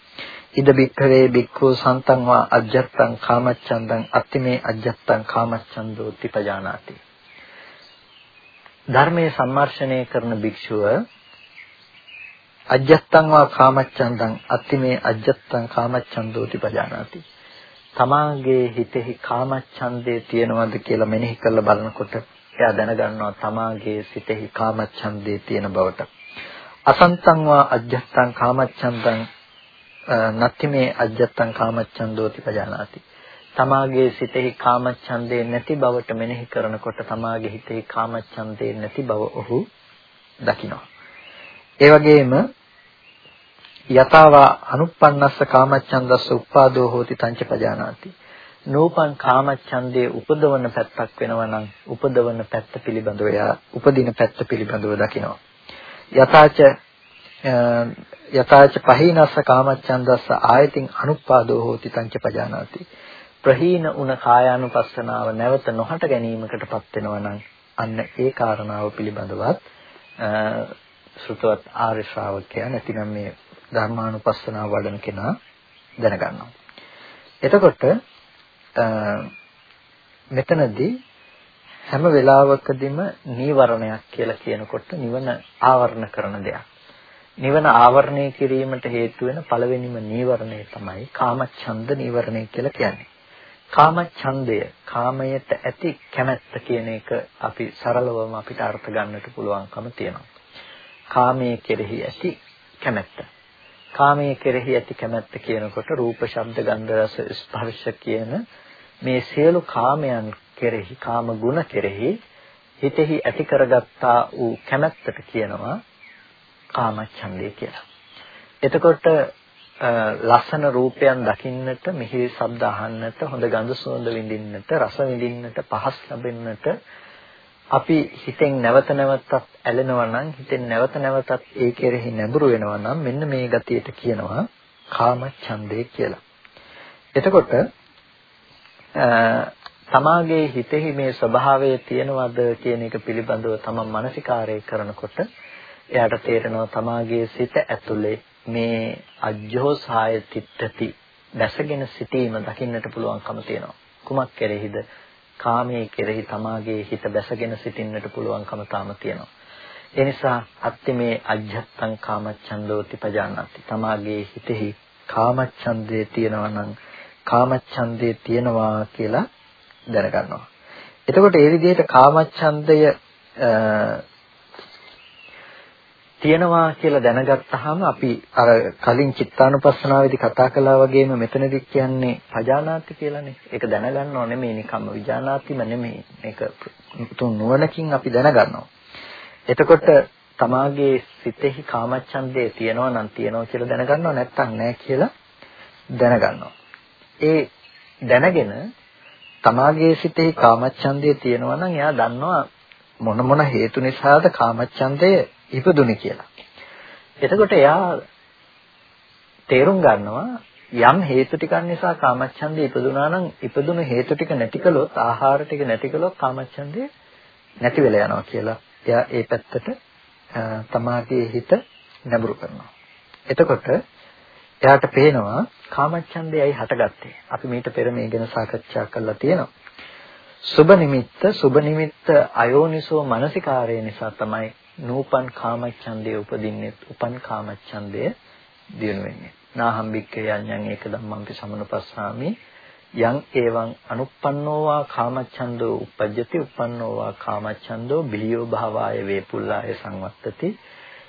S1: ඉද බික්ඛවේ බික්ඛු සන්තං වා අජ්ජත්තං කාමච්ඡන්දං අත්තිමේ අජ්ජත්තං කාමච්ඡන්தோ තිපජානාති. ධර්මයේ සම්මර්ෂණය කරන භික්ෂුව අජ්ජත්තං වා කාමච්ඡන්දං අත්තිමේ අජ්ජත්තං කාමච්ඡන්தோ තිපජානාති. තමාගේ හිතෙහි කාමච්ඡන්දේ තියෙනවද කියලා මෙනෙහි කරලා බලනකොට එයා දැනගන්නවා තමාගේ සිතෙහි කාමච්ඡන්දේ තියෙන බවට. අසන්තං වා අජ්ජත්තං කාමච්ඡන්දං නත්ති මේ අජ්ජත්තං කාමච්ඡන්දෝති පජානාති. තමාගේ සිතෙහි කාමච්ඡන්දේ නැති බවට මෙනෙහි කරනකොට තමාගේ හිතෙහි කාමච්ඡන්දේ නැති බව ඔහු දකිනවා. ඒ වගේම යතාවා අනුප්පන්නස්ස කාමච්ඡන්දස්ස උප්පාදෝ හෝති තංච පජානාති. නූපන් කාමච්ඡන්දේ උපදවන පැත්තක් වෙනවා නම් උපදවන පැත්ත පිළිබඳව යා උපදින පැත්ත පිළිබඳව දකිනවා. යතාච යථාච පහීනස්ස කාමච්ඡන්දස්ස ආයතින් අනුපාදෝ හෝති තංච පජානාති. ප්‍රහීන උන කායානුපස්සනාව නැවත නොහට ගැනීමකටපත් වෙනවා නම් අන්න ඒ කාරණාව පිළිබඳවත් ශ්‍රුතවත් ආර්ය ශ්‍රාවකයා නැතිනම් මේ ධර්මානුපස්සනාව වඩන කෙනා දැනගන්නවා. එතකොට මෙතනදී හැම වෙලාවකදීම නීවරණයක් කියලා කියනකොට නිවන ආවරණ කරන දෙයක්. නිවන ආවරණය කිරීමට හේතු වෙන පළවෙනිම නීවරණය තමයි කාමච්ඡන්ද නීවරණය කියලා කියන්නේ. කාමච්ඡන්දය කාමයට ඇති කැමැත්ත කියන එක අපි සරලවම අපිට අර්ථ ගන්නට පුළුවන්කම තියෙනවා. කාමයේ කෙරෙහි ඇති කැමැත්ත. කාමයේ කෙරෙහි ඇති කැමැත්ත කියනකොට රූප, ශබ්ද, ගන්ධ, රස, ස්පර්ශ කියන මේ සියලු කාමයන් කෙරෙහි, කාම ගුණ කෙරෙහි හිතෙහි ඇති කරගත්තා වූ කැමැත්තට කියනවා කාමච්ඡන්දය කියලා. එතකොට ලස්සන රූපයන් දකින්නට, මිහිරි ශබ්ද අහන්නට, හොඳ ගඳ සුවඳ විඳින්නට, රස විඳින්නට, පහස් ලැබෙන්නට අපි හිතෙන් නැවත නැවතත් ඇලෙනවා නම්, හිතෙන් නැවත නැවතත් ඒ කෙරෙහි නැඹුරු වෙනවා නම් මෙන්න මේ ගතියට කියනවා කාමච්ඡන්දය කියලා. එතකොට තමාගේ හිතෙහි මේ ස්වභාවය තියෙනවද කියන එක පිළිබඳව තමන් මානසිකාරය කරනකොට එයාට තේරෙනවා තමාගේ සිත ඇතුලේ මේ අජ්ජෝසාය තිත්තති දැසගෙන සිටීම දකින්නට පුළුවන්කම තියෙනවා. කුමක් කෙරෙහිද? කාමයේ කෙරෙහි තමාගේ හිත බැසගෙන සිටින්නට පුළුවන්කම තාම තියෙනවා. ඒ නිසා අත්තිමේ අජ්ජත්තං කාමච්ඡන්දෝති පජානාති. තමාගේ හිතෙහි කාමච්ඡන්දේ තියෙනවා නම් කාමච්ඡන්දේ තියෙනවා කියලා දැනගන්නවා. එතකොට ඒ විදිහට කාමච්ඡන්දය තියෙනවා කියලා දැනගත්තාම අපි අර කලින් චිත්තානුපස්සනාවේදී කතා කළා වගේම මෙතනදි කියන්නේ පජානාති කියලානේ. ඒක දැනගන්නව නෙමෙයි නිකම්ම විජානාතිම නෙමෙයි. මේක තුන් නුවණකින් අපි දැනගන්නවා. එතකොට තමාගේ සිතෙහි කාමච්ඡන්දේ තියෙනවා නම් තියෙනවා කියලා දැනගන්නව නැත්නම් නැහැ කියලා දැනගන්නවා. ඒ දැනගෙන තමාගේ සිතෙහි කාමච්ඡන්දේ තියෙනවා නම් එයා දන්නවා මොන මොන හේතු නිසාද කාමච්ඡන්දය ඉපදුනේ කියලා. එතකොට එයා තේරුම් ගන්නවා යම් හේතු ටිකක් නිසා කාමච්ඡන්දය ඉපදුනා නම් ඉපදුණු හේතු ටික නැති කළොත් ආහාර ටික නැති කළොත් කාමච්ඡන්දය නැති වෙලා යනවා කියලා. එයා ඒ පැත්තට තමාගේ හිත නැඹුරු කරනවා. එතකොට එයාට පේනවා කාමච්ඡන්දයයි හටගත්තේ. අපි මීට පෙර මේ ගැන සාකච්ඡා කරලා තියෙනවා. සුබ නිමිත්ත සුබ නිමිත්ත අයෝනිසෝ මනසිකාරය නිසා තමයි නූපන් කාමච්ඡන්දේ උපදින්නේ උපන් කාමච්ඡන්දය දිනු වෙන්නේ. නාහම් භික්ඛේ යඤ්ඤං ඒක ධම්මංපි සමනුපස්සාමි. යං එවං අනුප්පන්නෝ වා කාමච්ඡන්தோ uppajjati uppannෝ වා කාමච්ඡන්தோ බිලියෝ භාවාය වේපුල්ලාය සංවත්තති.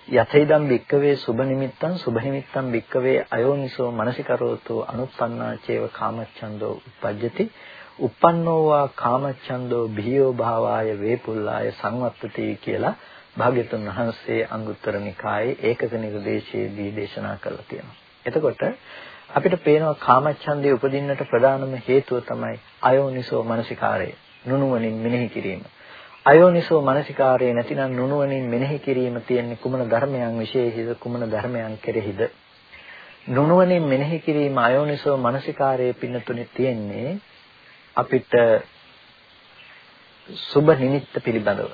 S1: යතේදම් භික්කවේ සුබ නිමිත්තං සුබ නිමිත්තං භික්කවේ අයෝනිසෝ මනසිකරෝතෝ අනුප්පන්නා චේව කාමච්ඡන්தோ uppajjati uppannෝ වා කාමච්ඡන්தோ බිලියෝ භාවාය වේපුල්ලාය සංවත්තති කියලා භාග්‍යතුන් වහන්සේ අංගුත්තර නිකායේ ඒකක නිර්දේශයේදී දේශනා කළා තියෙනවා. එතකොට අපිට පේනවා කාමච්ඡන්දේ උපදින්නට ප්‍රධානම හේතුව තමයි අයෝනිසෝ මනසිකාරය. නුනුවණින් මෙනෙහි කිරීම. අයෝනිසෝ මනසිකාරය නැතිනම් නුනුවණින් මෙනෙහි කිරීම තියෙන්නේ කුමන ධර්මයන් විශේෂිත කුමන ධර්මයන් කෙරෙහිද? නුනුවණින් මෙනෙහි කිරීම අයෝනිසෝ මනසිකාරයේ පින්නතුනේ තියෙන්නේ අපිට සුබ නිමිත්ත පිළිබඳව.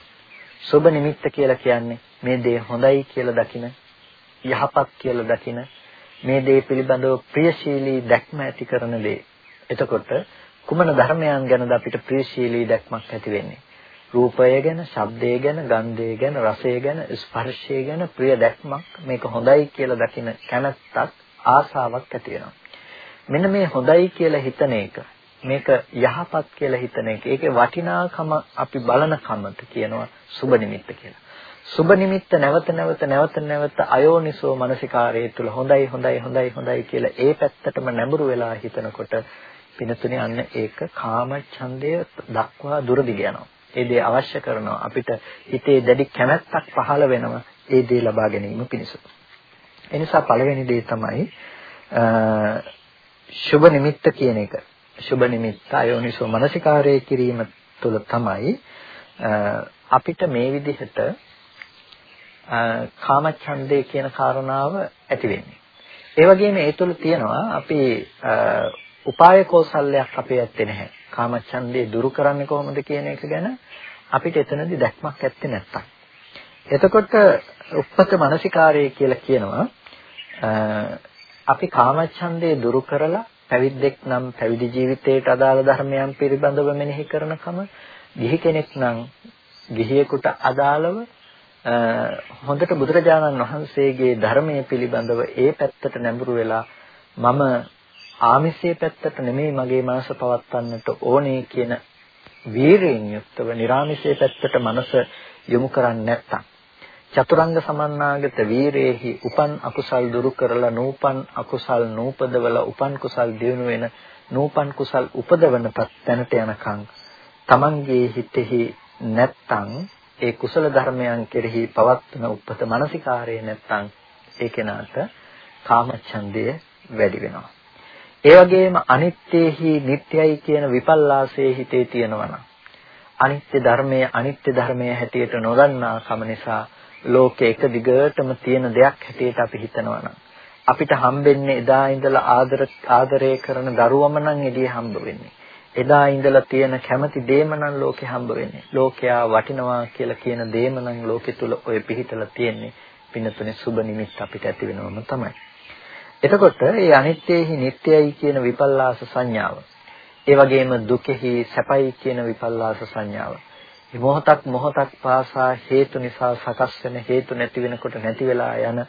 S1: සුබ නිමිත්ත කියලා කියන්නේ මේ දේ හොඳයි කියලා දකින යහපත් කියලා දකින මේ දේ පිළිබඳව ප්‍රියශීලී දැක්ම ඇති කරන දේ. එතකොට කුමන ධර්මයන් ගැනද අපිට ප්‍රියශීලී දැක්මක් ඇති වෙන්නේ? රූපය ගැන, ශබ්දය ගැන, ගන්ධය ගැන, රසය ගැන, ස්පර්ශය ගැන ප්‍රිය දැක්මක් මේක හොඳයි කියලා දකින කැමැත්තක්, ආසාවක් ඇති වෙනවා. මෙන්න මේ හොඳයි කියලා හිතන එක මේක යහපත් කියලා හිතන එක ඒකේ වටිනාකම අපි බලන කමත කියනවා සුබ නිමිත්ත කියලා. සුබ නිමිත්ත නැවත නැවත නැවත නැවත අයෝනිසෝ මනසිකාරයේ තුල හොඳයි හොඳයි හොඳයි හොඳයි කියලා ඒ පැත්තටම නැඹුරු වෙලා හිතනකොට පිනතුනේ අන්න ඒක කාම ඡන්දය දක්වා දුරදිග යනවා. ඒ දේ අවශ්‍ය කරනවා අපිට හිතේ දැඩි කැමැත්තක් පහළ වෙනවා ඒ දේ ලබා ගැනීම පිණිස. ඒ නිසා පළවෙනි දේ තමයි සුබ නිමිත්ත කියන එක. සුබ නිමිත්ත අයෝනිසෝ මනසිකාරයේ කිරීම තුළ තමයි අපිට මේ විදිහට කාමච්ඡන්දේ කියන කාරණාව ඇති වෙන්නේ. ඒ වගේම ඒ තුළ තියෙනවා අපි උපාය කෞසල්‍යයක් අපේ ඇත්තේ නැහැ. කාමච්ඡන්දේ දුරු කරන්නේ කොහොමද කියන එක ගැන අපිට එතනදී දැක්මක් ඇත්තේ නැත්තම්. එතකොට උප්පත මානසිකාරය කියලා කියනවා අපි කාමච්ඡන්දේ දුරු කරලා පැවිද්දෙක් නම් පැවිදි ජීවිතයට අදාළ ධර්මයන් පිළිබඳව මෙනෙහි කරනකම ගිහි කෙනෙක් නම් ගිහියෙකුට අදාළව හොඳට බුදුරජාණන් වහන්සේගේ ධර්මයේ පිළිබඳව ඒ පැත්තට නැඹුරු වෙලා මම ආමිෂයේ පැත්තට නෙමෙයි මගේ මනස පවත්වන්නට ඕනේ කියන වීරයෙන් යුක්තව නිර්ආමිෂයේ පැත්තට මනස යොමු කරන්නේ නැත්තම් චතුරංග සමන්නාගත වීරේහි උපන් අකුසල් දුරු කරලා නූපන් අකුසල් නූපදවල උපන් කුසල් දිනු වෙන නූපන් කුසල් උපදවන තැනට යනකම් තමන්ගේ හිතෙහි නැත්තම් ඒ කුසල ධර්මයන් කෙරෙහි පවත්වන උපත මානසිකාරය නැත්තම් ඒ කෙනාට කාමච්ඡන්දය වැඩි වෙනවා. ඒ වගේම අනිත්‍යෙහි නිට්ටයයි කියන විපල්ලාසයේ හිතේ තියෙනවා අනිත්‍ය ධර්මයේ අනිත්‍ය ධර්මයේ හැටියට නොදන්නා කම නිසා ලෝකේ එක දිගටම තියෙන දෙයක් හැටියට අපි හිතනවා අපිට හම්බෙන්නේ එදා ඉඳලා ආදර ආදරය කරන දරුවම නම් එළිය හම්බ වෙන්නේ. එදා ඉඳලා තියෙන කැමැති දේම නම් ලෝකේ හම්බ වෙන්නේ. ලෝකයා වටිනවා කියලා කියන දේම නම් ලෝකෙ තුල ඔය පිහිටලා තියෙන්නේ. පින්නතුනේ සුබ නිමිත්ත අපිට ඇති වෙනවම තමයි. එතකොට මේ අනිත්‍යෙහි නිට්ටයයි කියන විපල්ලාස සංඥාව. ඒ වගේම දුකෙහි සැපයි කියන විපල්ලාස සංඥාව. මොහොතක් මොහොතක් පාසා හේතු නිසා සකස් වෙන හේතු නැති වෙනකොට නැති වෙලා යන.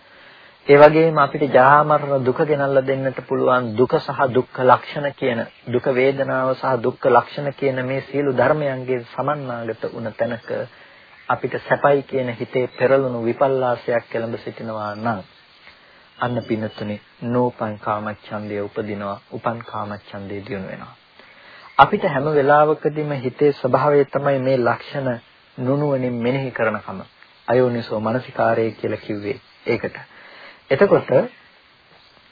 S1: ඒ වගේම අපිට ජරා මරණ දුක ගෙනල්ලා දෙන්නට පුළුවන් දුක සහ දුක්ඛ ලක්ෂණ කියන දුක වේදනාව සහ දුක්ඛ ලක්ෂණ කියන මේ සියලු ධර්මයන්ගේ සමන්නාගත වුණ තැනක අපිට සැපයි කියන හිතේ පෙරළුණු විපල්ලාසයක් කෙළඹ සිටිනවා නම් අන්න පින්නතුනේ නෝපං කාමච්ඡන්දය උපදිනවා උපන් කාමච්ඡන්දය දිනු වෙනවා. අපිට හැම වෙලාවකදීම හිතේ ස්වභාවය තමයි මේ ලක්ෂණ නුනුවණින් මෙනෙහි කරනකම. අයෝනිසෝ මනසිකාරය කියලා කිව්වේ ඒකට. එතකොට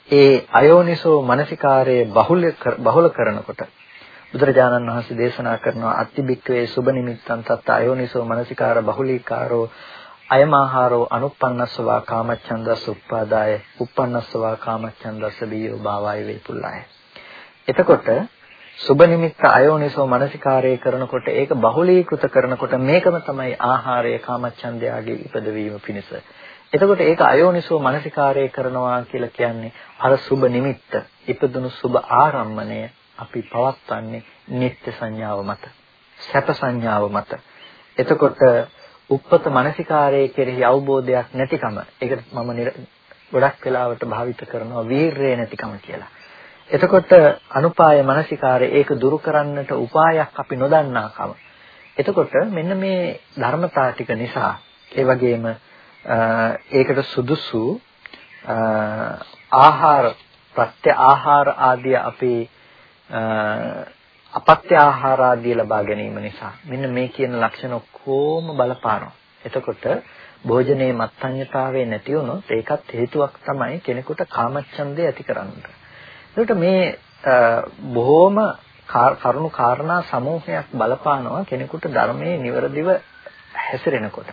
S1: ඒ අයෝනිසෝ මනසිකාරයේ බහුල බහුල කරනකොට බුදුරජාණන් වහන්සේ දේශනා කරනවා අත්තිබික්කවේ සුබ නිමිත්තන් තත් අයෝනිසෝ මනසිකාර බහුලීකාරෝ අයමාහාරෝ අනුප්පන්නස්සවා කාමච්ඡන්දස්ස උප්පාදාය උප්පන්නස්සවා කාමච්ඡන්දස්ස බියෝ භාවය වේපුල්ලාය. එතකොට සුබ නිමිත්ත අයෝනිසෝ මනසිකාරය කරනකොට ඒක බහුලීකృత කරනකොට මේකම තමයි ආහාරය කාමච්ඡන්දයාගේ ඉපදවීම පිණිස එතකොට ඒක අයෝනිසෝ මනසිකාරය කරනවා කියලා කියන්නේ අර සුබ නිමිත්ත, ඉපදුණු සුබ ආරම්මණය අපි පවත්වන්නේ නිත්‍ය සංඥාව මත, සැප සංඥාව මත. එතකොට උප්පත මනසිකාරයේ කෙරෙහි අවබෝධයක් නැතිකම, ඒකට මම ගොඩක් වෙලාවට භාවිත කරනවා වීරය නැතිකම කියලා. එතකොට අනුපාය මනසිකාරය ඒක දුරු කරන්නට උපායක් අපි නොදන්නාකම. එතකොට මෙන්න මේ ධර්මතා ටික නිසා ඒ වගේම ඒකට සුදුසු ආහාර ප්‍රත්‍ය ආහාර ආදී අපේ අපත්‍ය ආහාර ආදී ලබා ගැනීම නිසා මෙන්න මේ කියන ලක්ෂණ කොහොම බලපානවා. එතකොට භෝජනයේ මත්ඤ්‍යතාවය නැති වුණොත් ඒකත් හේතුවක් තමයි කෙනෙකුට කාමච්ඡන්දය ඇති කරන්නට. ඒකට මේ බොහොම කරුණු කාරණා සමූහයක් බලපානවා කෙනෙකුට ධර්මයේ නිවරදිව හැසිරෙනකොට.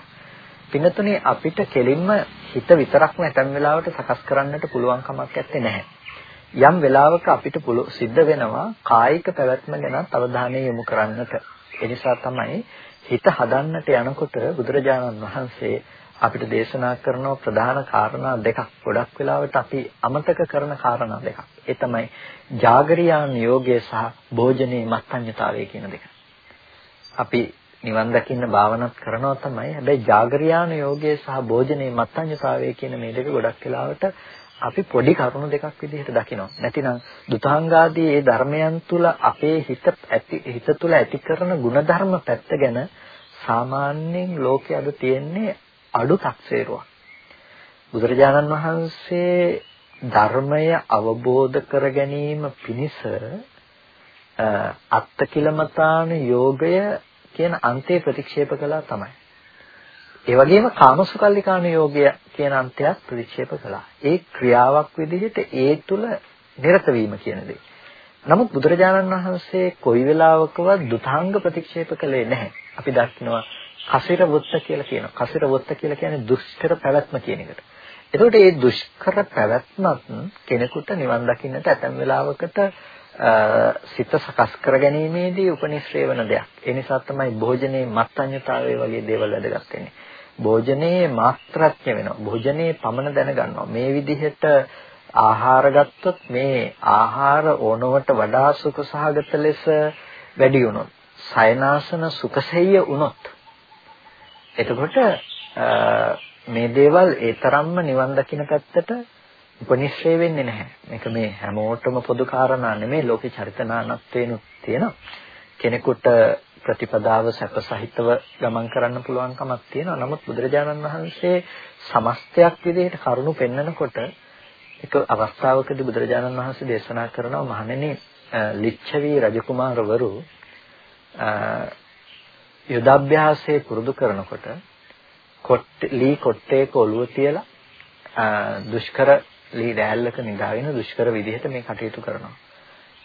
S1: පින්නතුනේ අපිට කෙලින්ම හිත විතරක්ම ඇතැම් වෙලාවට සකස් කරන්නට පුළුවන් කමක් නැත්තේ නැහැ. යම් වෙලාවක අපිට සිද්ධ වෙනවා කායික පැවැත්ම ගැන අවධානය යොමු කරන්නට. ඒ නිසා තමයි හිත හදන්නට යනකොට බුදුරජාණන් වහන්සේ අපිට දේශනා කරන ප්‍රධාන කාරණා දෙකක් ගොඩක් වෙලාවට අපි අමතක කරන කාරණා දෙකක්. ඒ තමයි జాగරියාන් යෝගය සහ භෝජනේ මත්ඤ්‍යතාවය කියන දෙක. අපි නිවන් දකින්න භාවනාත් කරනවා තමයි. හැබැයි జాగරියාන යෝගය සහ භෝජනේ මත්ඤ්‍යතාවය කියන මේ දෙක ගොඩක් වෙලාවට අපි පොඩි කරුණු දෙකක් විදිහට දකිනවා. නැතිනම් දුතාංගාදී මේ ධර්මයන් තුල අපේ හිත ඇති හිත තුල ඇති කරන ಗುಣධර්ම පැත්ත ගැන සාමාන්‍යයෙන් ලෝකයේ අද තියෙන්නේ අඩු තක්සේරුවක්. බුදුරජාණන් වහන්සේ ධර්මය අවබෝධ කර ගැනීම පිණිස අත්තකිලමතාන යෝගය කියන අන්තය ප්‍රතික්ෂේප කළා තමයි. ඒ වගේම කාමසුකල්ලිකාන යෝගය කියන අන්තයත් ප්‍රතික්ෂේප කළා. ඒ ක්‍රියාවක් විදිහට ඒ තුල නිරත වීම කියන දේ. නමුත් බුදුරජාණන් වහන්සේ කොයි වෙලාවකවත් දුතාංග ප්‍රතික්ෂේප කළේ නැහැ. අපි දකිනවා කසිර වුත්ත කියලා කියනවා. කසිර වුත්ත කියලා කියන්නේ දුෂ්කර පැවැත්ම කියන එකට. එතකොට මේ දුෂ්කර පැවැත්මත් කෙනෙකුට නිවන් දකින්නට ඇතැම් වෙලාවකට සිත සකස් කර ගැනීමේදී උපනිශ්‍රේ වන දෙයක්. ඒ නිසා තමයි භෝජනයේ මත්ඤ්‍යතාවය වගේ දේවල් වැදගත් වෙන්නේ. භෝජනයේ මාත්‍රාත්‍ය වෙනවා. භෝජනයේ පමණ දැනගන්නවා. මේ විදිහට ආහාර ගත්තොත් මේ ආහාර ඕනවට වඩා සුඛ සහගත ලෙස වැඩි වුණොත්, සයනාසන සුඛසෙය්‍ය වුණොත් එතකොට මේ දේවල් ඒ තරම්ම නිවන් දකින්න පැත්තට උපනිශ්‍රේ වෙන්නේ නැහැ. මේක මේ හැමෝටම පොදු කාරණා නෙමෙයි ලෝකේ චරිතනානත්වේනු තියෙනවා. කෙනෙකුට ප්‍රතිපදාව සැපසහිතව ගමන් කරන්න පුළුවන් කමක් තියෙනවා. නමුත් බුදුරජාණන් වහන්සේ සමස්තයක් විදිහට කරුණු පෙන්නකොට එක අවස්ථාවකදී බුදුරජාණන් වහන්සේ දේශනා කරනවා මහණෙනි ලිච්ඡවි රජකුමාරවරු යුදාභ්‍යාසයේ පුරුදු කරනකොට කොට්ටි ලී කොට්ටේක ඔළුව තියලා දුෂ්කර ලී රැල්ලක නිදාගෙන දුෂ්කර විදිහට මේ කටයුතු කරනවා.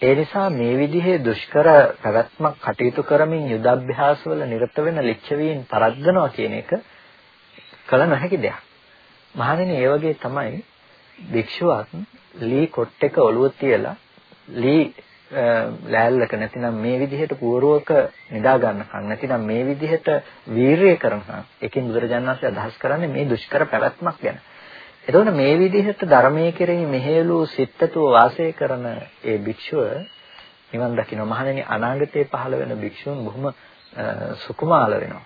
S1: ඒ නිසා මේ විදිහේ දුෂ්කර පැවැත්මක් කටයුතු කරමින් යුද්ධාභ්‍යාසවල නිරත වෙන ලිච්ඡවීන් පරද්දනවා කියන එක කල නොහැකි දෙයක්. මහණෙනි ඒ වගේ තමයි භික්ෂුවක් ලී කොට් එක ඔළුව තියලා ලී ලෑල්ලක නැතිනම් මේ විදිහට පුවරුවක නිදා ගන්නකම් නැතිනම් මේ විදිහට වීරිය කරනකම් එකකින් බුදුරජාණන් වහන්සේ අදහස් කරන්නේ මේ දුෂ්කර පැවැත්මක් ගැන. එතකොට මේ විදිහට ධර්මයේ කෙරෙහි මෙහෙළු සිත්තුව වාසය කරන ඒ භික්ෂුව නිවන් දකින්න මහණෙනි අනාගතයේ පහළ වෙන භික්ෂුන් බොහොම සුකුමාල වෙනවා.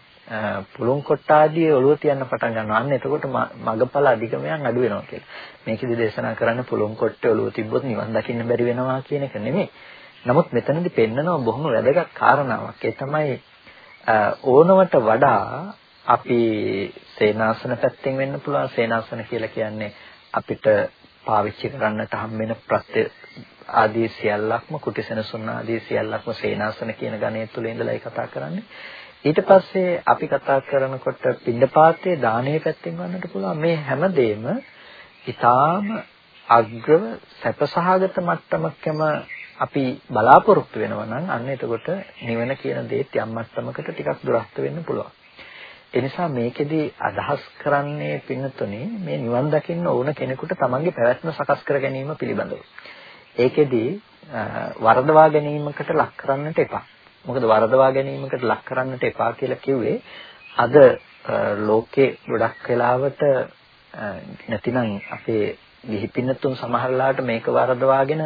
S1: පුළුන් කොට්ටාදී ඔළුව තියන්න පටන් ගන්නවා. අන්න එතකොට මගපල අධිකමයන් අඩු වෙනවා කියලා. මේකෙදි දේශනා කරන්න පුළුන් කොට්ටේ ඔළුව තිබ්බොත් නිවන් දකින්න බැරි වෙනවා කියන එක නෙමෙයි. නමුත් මෙතනදී පෙන්නනවා බොහොම වැදගත් කාරණාවක්. ඒ තමයි ඕනවට වඩා අපි සේනාසන පැත්තෙන් වෙන්න පුළුවන්. සේනාසන කියලා කියන්නේ අපිට පාවිච්චි කරන්නට හම්බෙන ප්‍රත්‍ය ආදී සියල්ලක්ම කුටිසෙනසුන් ආදී සියල්ලක්ම සේනාසන කියන ගණය තුල ඉඳලායි කතා කරන්නේ. ඊට පස්සේ අපි කතා කරනකොට පින්ඩපාතයේ දානයේ පැත්තෙන් වන්නට පුළුවන් මේ හැමදේම ඊටාම අග්‍රව සැපසහගත මට්ටමකම අපි බලාපොරොත්තු වෙනවා නම් අන්න එතකොට නිවන කියන දේත් යම් මට්ටමකට ටිකක් දුරස්ත වෙන්න පුළුවන්. ඒ නිසා මේකෙදි අදහස් කරන්නේ පින්නතුනේ මේ නිවන් දකින්න ඕන කෙනෙකුට තමන්ගේ පැවැත්ම සකස් කර ගැනීම පිළිබඳව. ඒකෙදි වරදවා ගැනීමකට ලක් කරන්නට එපා. මොකද වරදවා ගැනීමකට ලක් කරන්නට එපා කියලා කිව්වේ අද ලෝකේ ගොඩක් වෙලාවට නැතිනම් අපේ ගිහි පින්නතුන් සමහරලාට මේක වරදවාගෙන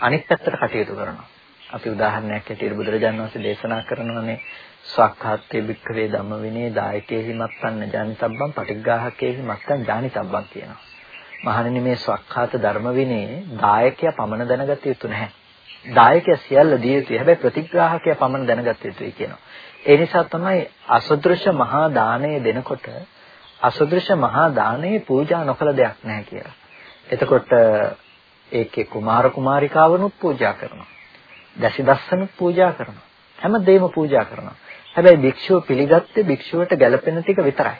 S1: අනිත් පැත්තට කටයුතු කරනවා. අපි උදාහරණයක් ඇටියට බුදුරජාණන් වහන්සේ දේශනා කරනවානේ ස්වක්ඛාත්තේ භික්ඛවේ ධම්ම විනේ දායකේහි මත්තන්න ජානිතබ්බම් පටිග්ගාහකේහි මත්තන් ජානිතබ්බම් කියනවා. මහණෙනි මේ ස්වක්ඛාත ධර්ම විනේ දායකයා පමණ දැනගත යුතු නැහැ. දායකයා සියල්ල දිය යුතුයි. හැබැයි ප්‍රතිග්‍රාහකයා පමණ දැනගත යුතුයි කියනවා. ඒ නිසා තමයි අසදෘශ්‍ය මහා දාණය දෙනකොට අසදෘශ්‍ය මහා දාණය පූජා නොකළ දෙයක් නැහැ කියලා. එතකොට ඒකේ කුමාර කුමාරිකාවනුත් පූජා කරනවා. දැසි දස්සනුත් පූජා කරනවා. හැම දෙයක්ම පූජා කරනවා. හැබැයි භික්ෂුව පිළිගත්තේ භික්ෂුවට ගැළපෙන ටික විතරයි.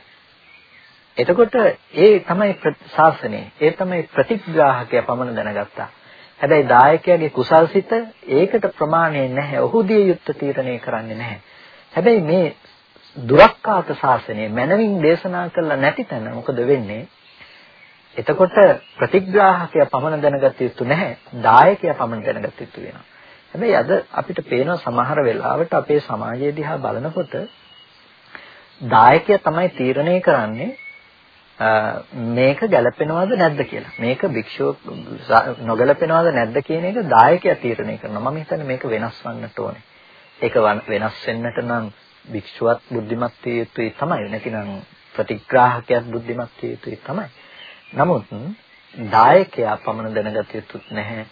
S1: එතකොට ඒ තමයි ශාසනය. ඒ තමයි ප්‍රතිග්‍රාහකයා පමණ දැනගත්තා. හැබැයි දායකයාගේ කුසල්සිත ඒකට ප්‍රමාණය නැහැ. ඔහු දිය යුත්තේ තීරණය කරන්නේ නැහැ. හැබැයි මේ දුරක්කාත ශාසනය මනමින් දේශනා කළා නැති තැන මොකද වෙන්නේ? එතකොට ප්‍රතිග්‍රාහකයා පමණ දැනගත යුතු නැහැ. දායකයා පමණ දැනගත යුතු වෙනවා. හැබැයි අද අපිට පේනවා සමහර වෙලාවට අපේ සමාජය දිහා බලනකොට දායකයා තමයි තීරණය කරන්නේ මේක ගැළපෙනවද නැද්ද කියලා. මේක භික්ෂුව නොගැළපෙනවද නැද්ද කියන එක දායකයා තීරණය කරනවා. මම හිතන්නේ මේක වෙනස් වන්නට ඕනේ. ඒක වෙනස් වෙන්නට නම් භික්ෂුවත් බුද්ධිමත් විය යුතුයි තමයි. නැතිනම් ප්‍රතිග්‍රාහකයාත් බුද්ධිමත් විය යුතුයි තමයි. නමුත් දායකයා පමණ දැනගත යුතුත් නැහැ.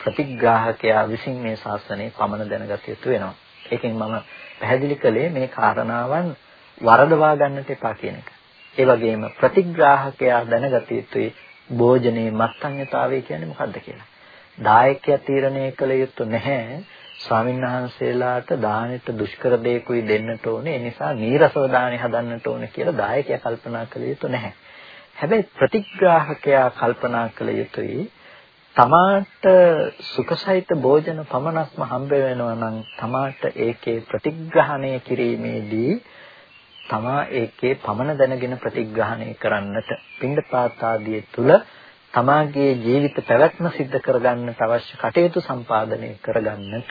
S1: ප්‍රතිග්‍රාහකයා විසින් මේ ශාසනය පමණ දැනගත යුතු වෙනවා. ඒකෙන් මම පැහැදිලි කළේ මේ කාරණාවන් වරදවා ගන්නට එපා කියන එක. ඒ වගේම ප්‍රතිග්‍රාහකයා දැනගත යුතුයි භෝජනයේ මත්ඤ්‍යතාවය කියන්නේ මොකක්ද කියලා. දායකයා තීරණය කළ යුතු නැහැ. ස්වාමීන් වහන්සේලාට දානෙට දුෂ්කර දෙයක්ුයි දෙන්නට ඕනේ. ඒ නිසා නීරසව දානෙ හදන්නට ඕනේ කියලා දායකයා කල්පනා කළ යුතු නැහැ. හැබැයි ප්‍රතිග්‍රාහකයා කල්පනා කළ යුතුයි තමාට සුඛසහිත භෝජන පමණක්ම හම්බ වෙනවා නම් තමාට ඒකේ ප්‍රතිග්‍රහණය කිරීමේදී තමා ඒකේ පමණ දැනගෙන ප්‍රතිග්‍රහණය කරන්නට පින්ඩපාත ආදී තුල තමාගේ ජීවිත පැවැත්ම සිද්ධ කරගන්නට අවශ්‍ය කටයුතු සම්පාදනය කරගන්නට